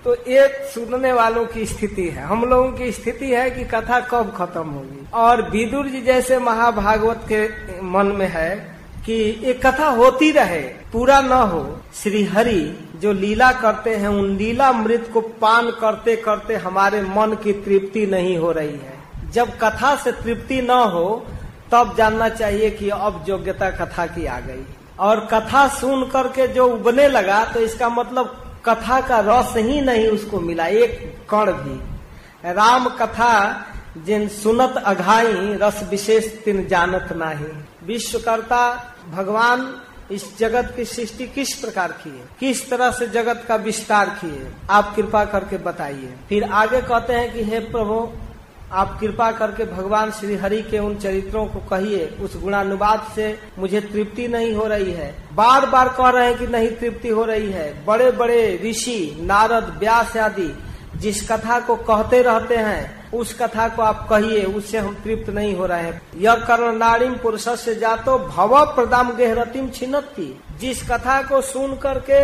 तो ये सुनने वालों की स्थिति है। हम लोगों की स्थिति है कि कथा कब खत्म होगी। और विदुर जी जैसे महाभागवत के मन में है कि ये कथा होती रहे, पूरा न हो। श्री हरि जो लीला करते हैं, उन लीला मृत को पान करते करते हमारे मन की तृप्ति नहीं हो रही है। जब कथा से तृप्ति न हो, तब जानना चाहिए कि अब योग्यता कथा की आ गई। और कथा सुन करके जो उबने लगा तो इसका मतलब कथा का रस ही नहीं उसको मिला, एक कण भी। राम कथा जिन सुनत अघाई, रस विशेष तिन जानत नाही। विश्वकर्ता भगवान इस जगत की सृष्टि किस प्रकार की है? किस तरह से जगत का विस्तार किए आप कृपा करके बताइए। फिर आगे कहते हैं कि, हे प्रभु, आप कृपा करके भगवान श्री हरि के उन चरित्रों को कहिए। उस गुणानुवाद से मुझे तृप्ति नहीं हो रही है। बार बार कह रहे हैं कि नहीं तृप्ति हो रही है। बड़े बड़े ऋषि, नारद, व्यास आदि जिस कथा को कहते रहते हैं उस कथा को आप कहिए, उससे हम तृप्त नहीं हो रहे हैं। यह कर्ण नारिम पुरुष से जातो भव प्रदाम गेहरतिम छिन्नती जिस कथा को सुन करके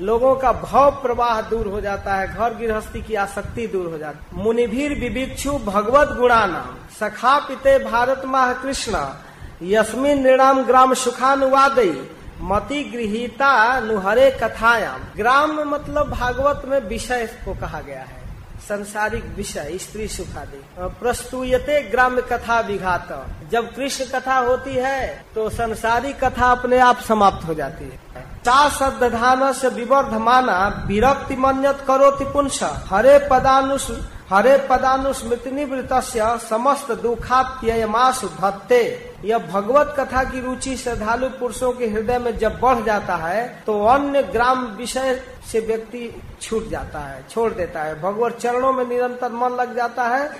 लोगों का भव प्रवाह दूर हो जाता है, घर गृहस्थी की आसक्ति दूर हो जाती मुनिभीर विभिक्षु भगवत गुणाना, सखा पिते भारत माह कृष्ण, यस्मिन निर्णाम ग्राम सुखानुवादई मति गृहिता नुहरे कथायाम। ग्राम मतलब भागवत में विषय को कहा गया है। संसारिक विषय, स्त्री सुखादि। प्रस्तुयते ग्राम्य कथा विघात। जब कृष्ण कथा होती है तो संसारी कथा अपने आप समाप्त हो जाती है। शब्दान से विवर्धमाना, विरक्ति मन्यत करो तिपुंस हरे पदानुस हरे पदानुस्मृति निवृत समस्त दुखाप्ययमास धत्ते यह भगवत कथा की रुचि श्रद्धालु पुरुषों के हृदय में जब बढ़ जाता है तो अन्य ग्राम विषय से व्यक्ति छूट जाता है, छोड़ देता है। भगवत चरणों में निरंतर मन लग जाता है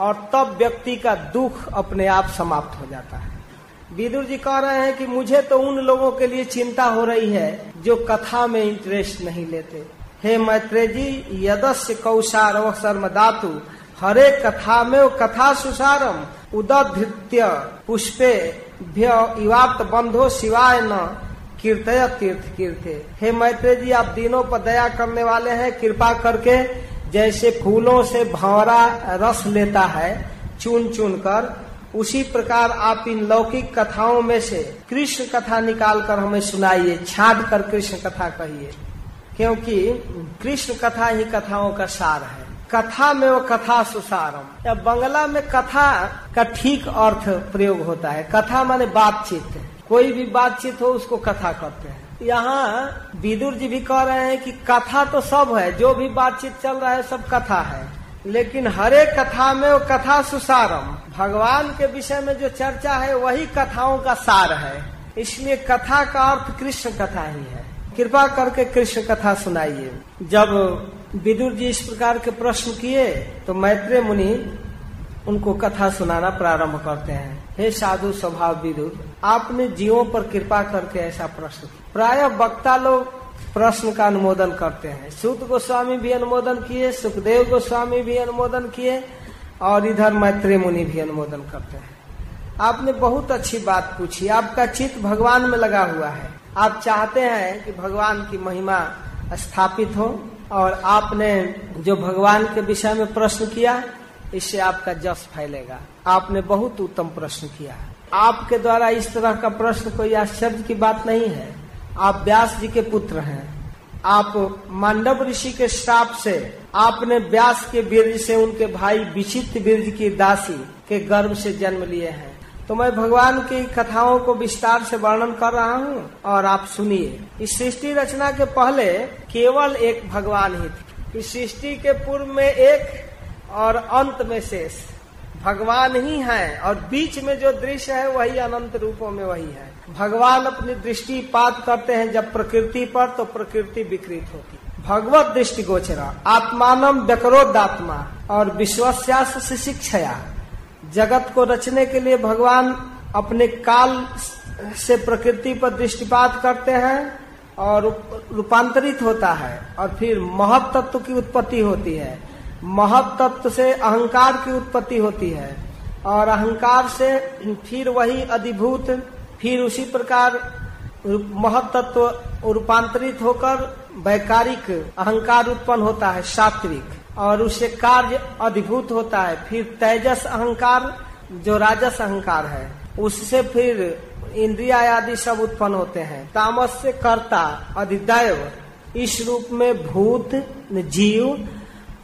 और तब व्यक्ति का दुख अपने आप समाप्त हो जाता है। विदुर जी कह रहे हैं कि मुझे तो उन लोगों के लिए चिंता हो रही है जो कथा में इंटरेस्ट नहीं लेते। हे मैत्रे जी यदस्य शर्म धातु हरे कथा में कथा सुसारम उदधृत्य पुष्पे इवाप्त बंधो शिवाय न कीर्तय तीर्थ कीर्थे। हे मैत्रे जी आप दिनों पर दया करने वाले हैं, कृपा करके जैसे फूलों से भंवरा रस लेता है, चुन चुन कर, उसी प्रकार आप इन लौकिक कथाओं में से कृष्ण कथा निकाल कर हमें सुनाइए, छाट कर कृष्ण कथा कहिए। क्योंकि कृष्ण कथा ही कथाओं का सार है। कथा में वो कथा सुसारम। या बंगला में कथा का ठीक अर्थ प्रयोग होता है। कथा माने बातचीत। कोई भी बातचीत हो, उसको कथा कहते हैं। यहाँ विदुर जी भी कह रहे हैं कि कथा तो सब है। जो भी बातचीत चल रहा है, सब कथा है। लेकिन हरे कथा में वो कथा सुसारम। भगवान के विषय में जो चर्चा है, वही कथाओं का सार है। इसलिए कथा का अर्थ कृष्ण कथा ही है। कृपा करके कृष्ण कथा सुनाइए। जब विदुर जी इस प्रकार के प्रश्न किए तो मैत्रेय मुनि उनको कथा सुनाना प्रारंभ करते हैं। हे साधु स्वभाव विदुर, आपने जीवों पर कृपा करके ऐसा प्रश्न प्राय वक्ता लोग प्रश्न का अनुमोदन करते हैं। सूत गोस्वामी भी अनुमोदन किए, सुखदेव गोस्वामी भी अनुमोदन किए, और इधर मैत्री मुनि भी अनुमोदन करते हैं। आपने बहुत अच्छी बात पूछी। आपका चित्त भगवान में लगा हुआ है। आप चाहते हैं कि भगवान की महिमा स्थापित हो और आपने जो भगवान के विषय में प्रश्न किया, इससे आपका जस फैलेगा। आपने बहुत उत्तम प्रश्न किया। आपके द्वारा इस तरह का प्रश्न कोई आश्चर्य की बात नहीं है। आप व्यास जी के पुत्र हैं। आप मांडव ऋषि के श्राप से, आपने व्यास के बीर्ज से उनके भाई विचित्र बीर्ज की दासी के गर्भ से जन्म लिए हैं। तो मैं भगवान की कथाओं को विस्तार से वर्णन कर रहा हूँ और आप सुनिए। इस सृष्टि रचना के पहले केवल एक भगवान ही थे। इस सृष्टि के पूर्व में एक और अंत में शेष। भगवान ही है और बीच में जो दृश्य है वही अनंत रूपों में वही है। भगवान अपनी दृष्टि पात करते हैं जब प्रकृति पर तो प्रकृति विकृत होती। भगवत दृष्टि गोचरा आत्मान व्यकरोदात्मा और विश्वस्यास शिक्षया जगत को रचने के लिए भगवान अपने काल से प्रकृति पर दृष्टिपात करते हैं और रूपांतरित होता है और फिर महत तत्व की उत्पत्ति होती है। महत तत्व से अहंकार की उत्पत्ति होती है और अहंकार से फिर वही अधिभूत, फिर उसी प्रकार महत्व रूपांतरित होकर वैकारिक अहंकार उत्पन्न होता है, सात्विक। और उससे कार्य अधिभूत होता है। फिर तेजस अहंकार, जो राजस अहंकार है, उससे फिर इंद्रिया आदि सब उत्पन्न होते हैं। तामस से कर्ता, अधिदैव, इस रूप में भूत, जीव,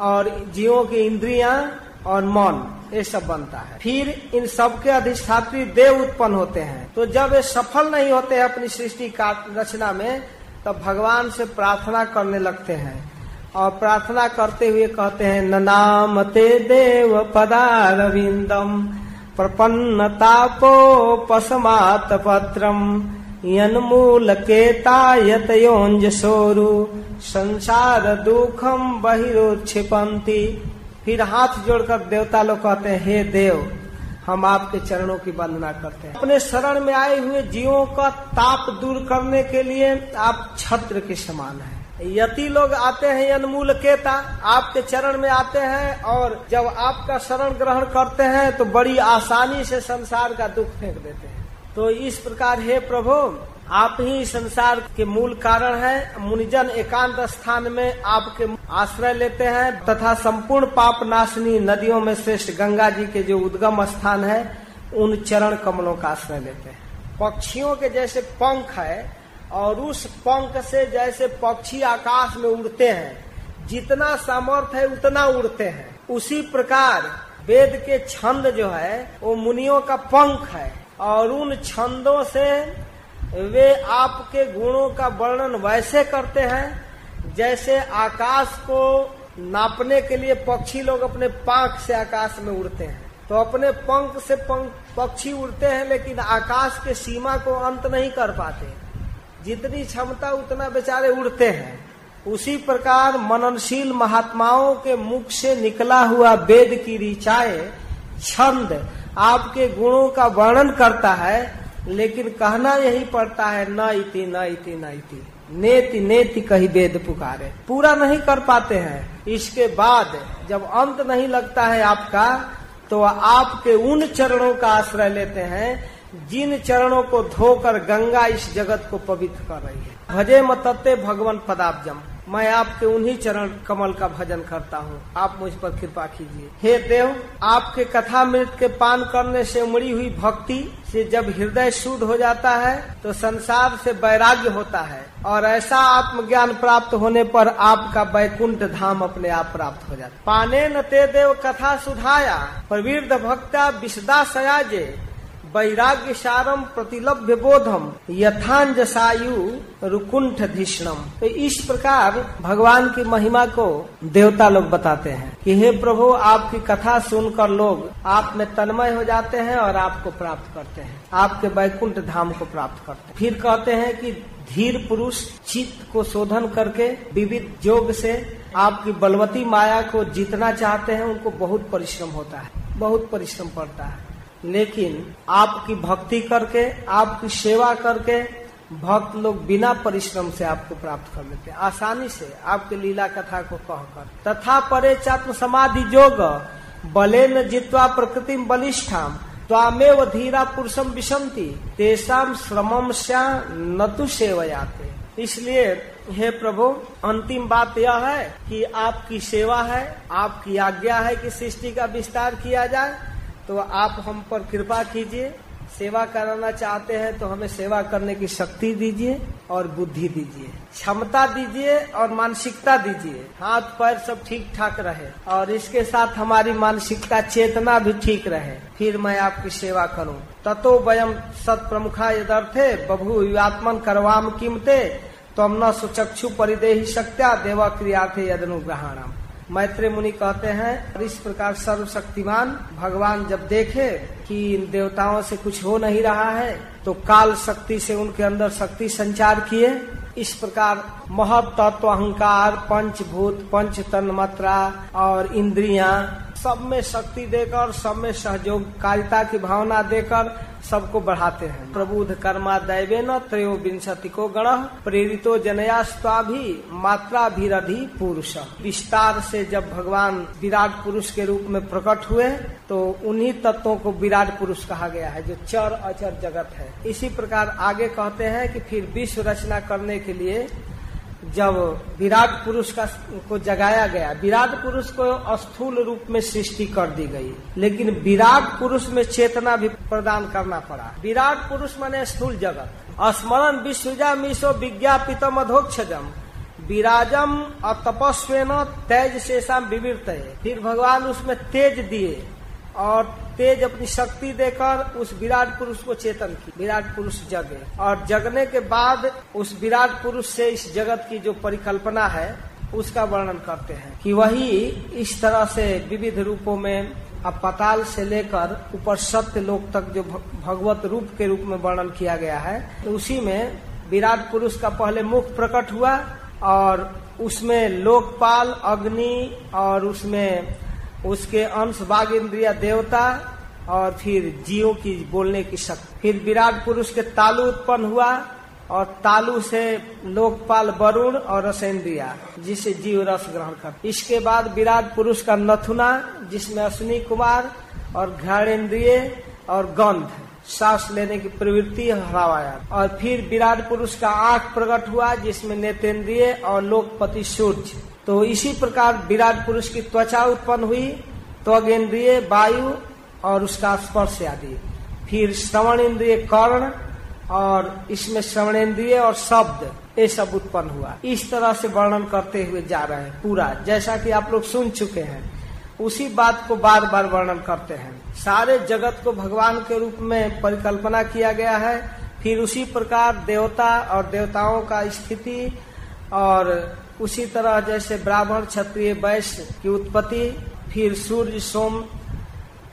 और जीवों की इंद्रिया और मन, ये सब बनता है। फिर इन सब के अधिष्ठात्री देव उत्पन्न होते हैं। तो जब ये सफल नहीं होते हैं अपनी सृष्टि का रचना में, तब भगवान से प्रार्थना करने लगते हैं। और प्रार्थना करते हुए कहते हैं ननाम ते देव पदारविंदम, प्रपन्न पसमात पत्रम यन्मूल केतायतयोंज सोरु संसार दुखम बहिरोक्षिपंती फिर हाथ जोड़कर देवता लोग कहते हैं, हे देव, हम आपके चरणों की वंदना करते हैं। अपने शरण में आए हुए जीवों का ताप दूर करने के लिए आप छत्र के समान है। यति लोग आते हैं अनमूल केता, आपके चरण में आते हैं और जब आपका शरण ग्रहण करते हैं तो बड़ी आसानी से संसार का दुख फेंक देते हैं। तो इस प्रकार हे प्रभु, आप ही संसार के मूल कारण है। मुनिजन एकांत स्थान में आपके आश्रय लेते हैं तथा संपूर्ण पाप नाशनी नदियों में श्रेष्ठ गंगा जी के जो उद्गम स्थान है, उन चरण कमलों का आश्रय लेते हैं। पक्षियों के जैसे पंख है और उस पंख से जैसे पक्षी आकाश में उड़ते हैं, जितना सामर्थ है उतना उड़ते हैं। उसी प्रकार वेद के छंद जो है, वो मुनियों का पंख है। और उन छंदों से वे आपके गुणों का वर्णन वैसे करते हैं, जैसे आकाश को नापने के लिए पक्षी लोग अपने पांख से आकाश में उड़ते हैं। तो अपने पंख से पंख पक्षी उड़ते हैं, लेकिन आकाश के सीमा को अंत नहीं कर पाते। जितनी क्षमता उतना बेचारे उड़ते हैं। उसी प्रकार मननशील महात्माओं के मुख से निकला हुआ वेद की रिचाए छंद आपके गुणों का वर्णन करता है, लेकिन कहना यही पड़ता है न इति न इति न इति नेति नेति कही वेद पुकारे। पूरा नहीं कर पाते हैं। इसके बाद जब अंत नहीं लगता है आपका तो आपके उन चरणों का आश्रय लेते हैं जिन चरणों को धोकर गंगा इस जगत को पवित्र कर रही है। भजे मतत्ते भगवान पदाब्जम। मैं आपके उन्हीं चरण कमल का भजन करता हूँ। आप मुझ पर कृपा कीजिए। हे देव, आपके कथा मृत के पान करने से उमड़ी हुई भक्ति से जब हृदय शुद्ध हो जाता है तो संसार से वैराग्य होता है। और ऐसा आत्मज्ञान प्राप्त होने पर आपका बैकुंठ धाम अपने आप प्राप्त हो जाता पाने न ते देव कथा सुधाया। प्रवीर भक्ता विषदा सयाजे। वैराग्य सारम प्रतिलभ्य बोधम यथांजसायु रुकुंठ धिष्णम तो इस प्रकार भगवान की महिमा को देवता लोग बताते हैं कि हे प्रभु, आपकी कथा सुनकर लोग आप में तन्मय हो जाते हैं और आपको प्राप्त करते हैं। आपके वैकुंठ धाम को प्राप्त करते हैं। फिर कहते हैं कि धीर पुरुष चित्त को शोधन करके विविध योग से आपकी बलवती माया को जीतना चाहते हैं, उनको बहुत परिश्रम होता है, बहुत परिश्रम पड़ता है। लेकिन आपकी भक्ति करके, आपकी सेवा करके भक्त लोग बिना परिश्रम से आपको प्राप्त कर लेते आसानी से आपके लीला कथा को कहकर। तथा परे चात्म समाधि जोग, बले न जित्वा प्रकृति बलिष्ठाम त्वामेव धीरा पुरुषम विषंती तेसाम श्रमम श्या न तो सेवयाते। इसलिए, हे प्रभु, अंतिम बात यह है कि आपकी सेवा है, आपकी आज्ञा है कि सृष्टि का विस्तार किया जाए। तो आप हम पर कृपा कीजिए, सेवा कराना चाहते हैं तो हमें सेवा करने की शक्ति दीजिए और बुद्धि दीजिए, क्षमता दीजिए और मानसिकता दीजिए। हाथ पैर सब ठीक ठाक रहे और इसके साथ हमारी मानसिकता, चेतना भी ठीक रहे। फिर मैं आपकी सेवा करूँ। ततो वयम सत प्रमुखा यदर्थे, बभू युवात्मन करवाम कीमते तो न सुचक्षु परिदेही शक्त्या देवा क्रिया थे यदनुग्रहणम। मैत्री मुनि कहते हैं, और इस प्रकार सर्वशक्तिमान भगवान जब देखे कि इन देवताओं से कुछ हो नहीं रहा है तो काल शक्ति से उनके अंदर शक्ति संचार किए। इस प्रकार महत तत्व अहंकार, पंचभूत पंच तन मात्रा और इंद्रिया सब में शक्ति देकर, सब में सहयोगकारिता की भावना देकर सबको बढ़ाते हैं। प्रबुद्ध कर्मा दैवे न त्रयो विंशति को गण, प्रेरितो जनयास्वा भी मात्रा भीरधि पुरुष। विस्तार से जब भगवान विराट पुरुष के रूप में प्रकट हुए तो उन्हीं तत्वों को विराट पुरुष कहा गया है, जो चर अचर जगत है। इसी प्रकार आगे कहते हैं कि फिर विश्व रचना करने के लिए जब विराट पुरुष का को जगाया गया, विराट पुरुष को स्थूल रूप में सृष्टि कर दी गई, लेकिन विराट पुरुष में चेतना भी प्रदान करना पड़ा। विराट पुरुष माने स्थूल जगत। स्मरण विश्वजा मिशो विज्ञापितम अधोक्षजम। विराजम और तपस्वेन तेज शेषाम विवृत फिर भगवान उसमें तेज दिए। और तेज अपनी शक्ति देकर उस विराट पुरुष को चेतन की। विराट पुरुष जगे। और जगने के बाद उस विराट पुरुष से इस जगत की जो परिकल्पना है, उसका वर्णन करते हैं कि वही इस तरह से विविध रूपों में अब पताल से लेकर ऊपर सत्य लोक तक जो भगवत रूप के रूप में वर्णन किया गया है तो उसी में विराट पुरुष का पहले मुख प्रकट हुआ और उसमें लोकपाल, अग्नि और उसमें उसके अंश बाघ इंद्रिया देवता और फिर जीवों की बोलने की शक्ति। फिर विराट पुरुष के तालु उत्पन्न हुआ और तालु से लोकपाल वरुण और रसेंद्रिया, जिसे जीव रस ग्रहण कर। इसके बाद विराट पुरुष का नथुना, जिसमें अश्विनी कुमार और घृणेन्द्रिय और गंध, सांस लेने की प्रवृत्ति हरावाया। और फिर विराट पुरुष का आँख प्रकट हुआ, जिसमें नेतेंद्रिय और लोकपति सूर्य। तो इसी प्रकार विराट पुरुष की त्वचा उत्पन्न हुई त्वगेन्द्रिय वायु और उसका स्पर्श आदि। फिर श्रवण इंद्रिय कर्ण और इसमें श्रवणेन्द्रिय और शब्द, ये सब उत्पन्न हुआ। इस तरह से वर्णन करते हुए जा रहे हैं पूरा। जैसा कि आप लोग सुन चुके हैं, उसी बात को बार बार वर्णन करते हैं। सारे जगत को भगवान के रूप में परिकल्पना किया गया है। फिर उसी प्रकार देवता और देवताओं का स्थिति और उसी तरह जैसे ब्राह्मण क्षत्रिय वैश्य की उत्पत्ति, फिर सूर्य, सोम,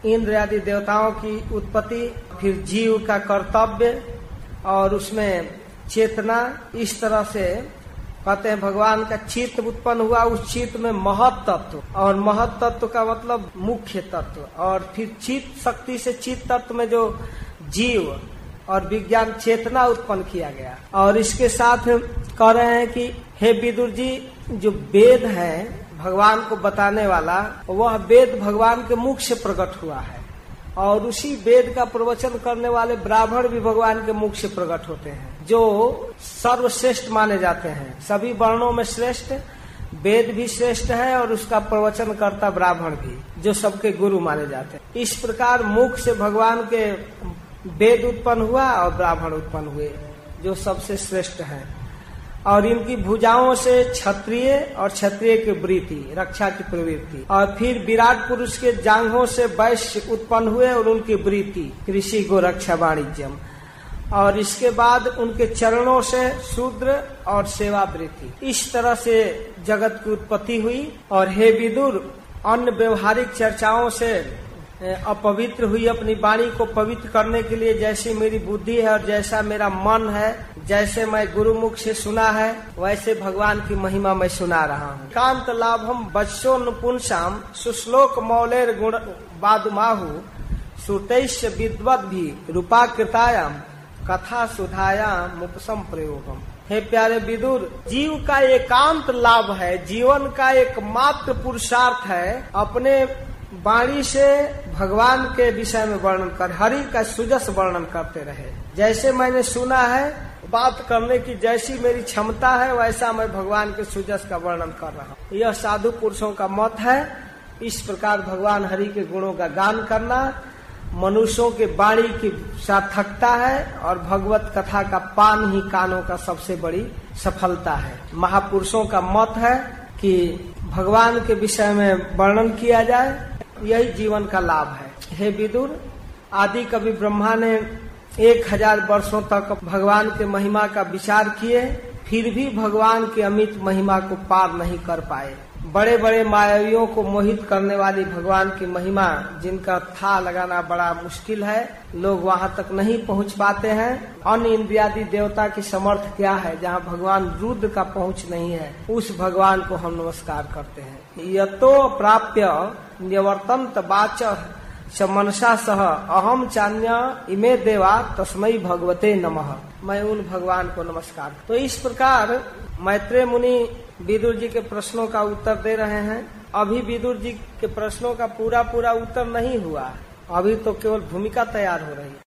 इंद्र आदि देवताओं की उत्पत्ति, फिर जीव का कर्तव्य और उसमें चेतना, इस तरह से कहते हैं भगवान का चित्त उत्पन्न हुआ उस चित्त में महत तत्व। और महत तत्व का मतलब मुख्य तत्व। और फिर चित्त, शक्ति से चित्त तत्व में जो जीव और विज्ञान चेतना उत्पन्न किया गया। और इसके साथ कह रहे हैं कि हे विदुर जी, जो वेद है भगवान को बताने वाला, वह वेद भगवान के मुख से प्रकट हुआ है। और उसी वेद का प्रवचन करने वाले ब्राह्मण भी भगवान के मुख से प्रकट होते हैं, जो सर्वश्रेष्ठ माने जाते हैं। सभी वर्णों में श्रेष्ठ, वेद भी श्रेष्ठ है और उसका प्रवचन करता ब्राह्मण भी, जो सबके गुरु माने जाते हैं। इस प्रकार मुख से भगवान के वेद उत्पन्न हुआ और ब्राह्मण उत्पन्न हुए, जो सबसे श्रेष्ठ है। और इनकी भुजाओं से क्षत्रिय और क्षत्रिय की वृत्ति रक्षा की प्रवृत्ति। और फिर विराट पुरुष के जांघों से वैश्य उत्पन्न हुए और उनकी वृत्ति कृषि गो रक्षा वाणिज्यम। और इसके बाद उनके चरणों से शूद्र और सेवा वृत्ति इस तरह से जगत की उत्पत्ति हुई। और हे विदुर, अन्य व्यवहारिक चर्चाओं से अपवित्र हुई अपनी वाणी को पवित्र करने के लिए जैसी मेरी बुद्धि है और जैसा मेरा मन है, जैसे मैं गुरुमुख से सुना है, वैसे भगवान की महिमा मैं सुना रहा हूँ। कांत लाभ हम बच्चो नुपुंसाम सुश्लोक मौलेर गुण बादमाहु सुतैश्य विद्वत भी रूपाकृतायाम कथा सुधायाम उपसम प्रयोगम हे प्यारे विदुर, जीव का एकांत लाभ है, जीवन का एकमात्र पुरुषार्थ है अपने वाणी से भगवान के विषय में वर्णन कर, हरि का सुजस वर्णन करते रहे। जैसे मैंने सुना है, बात करने की जैसी मेरी क्षमता है, वैसा मैं भगवान के सुजस का वर्णन कर रहा हूँ। यह साधु पुरुषों का मत है। इस प्रकार भगवान हरि के गुणों का गान करना, मनुष्यों के वाणी की सार्थकता है और भगवत कथा का पान ही कानों का सबसे बड़ी सफलता है। महापुरुषों का मत है कि भगवान के विषय में वर्णन किया जाए यही जीवन का लाभ है। हे विदुर, आदि कवि ब्रह्मा ने एक हज़ार वर्षो तक भगवान के महिमा का विचार किए, फिर भी भगवान की अमित महिमा को पार नहीं कर पाए। बड़े बड़े मायावियों को मोहित करने वाली भगवान की महिमा, जिनका था लगाना बड़ा मुश्किल है, लोग वहाँ तक नहीं पहुँच पाते हैं। अन्य इंद्रियादि देवता की समर्थ क्या है, जहाँ भगवान रुद्र का पहुँच नहीं है, उस भगवान को हम नमस्कार करते हैं। यतो प्राप्य निवर्तन बाच मनसा सह। अहम चान्य इमे देवा तस्मय भगवते नमः। मैं उन भगवान को नमस्कार। तो इस प्रकार मैत्रेय मुनि विदुर जी के प्रश्नों का उत्तर दे रहे हैं। अभी विदुर जी के प्रश्नों का पूरा पूरा उत्तर नहीं हुआ। अभी तो केवल भूमिका तैयार हो रही है।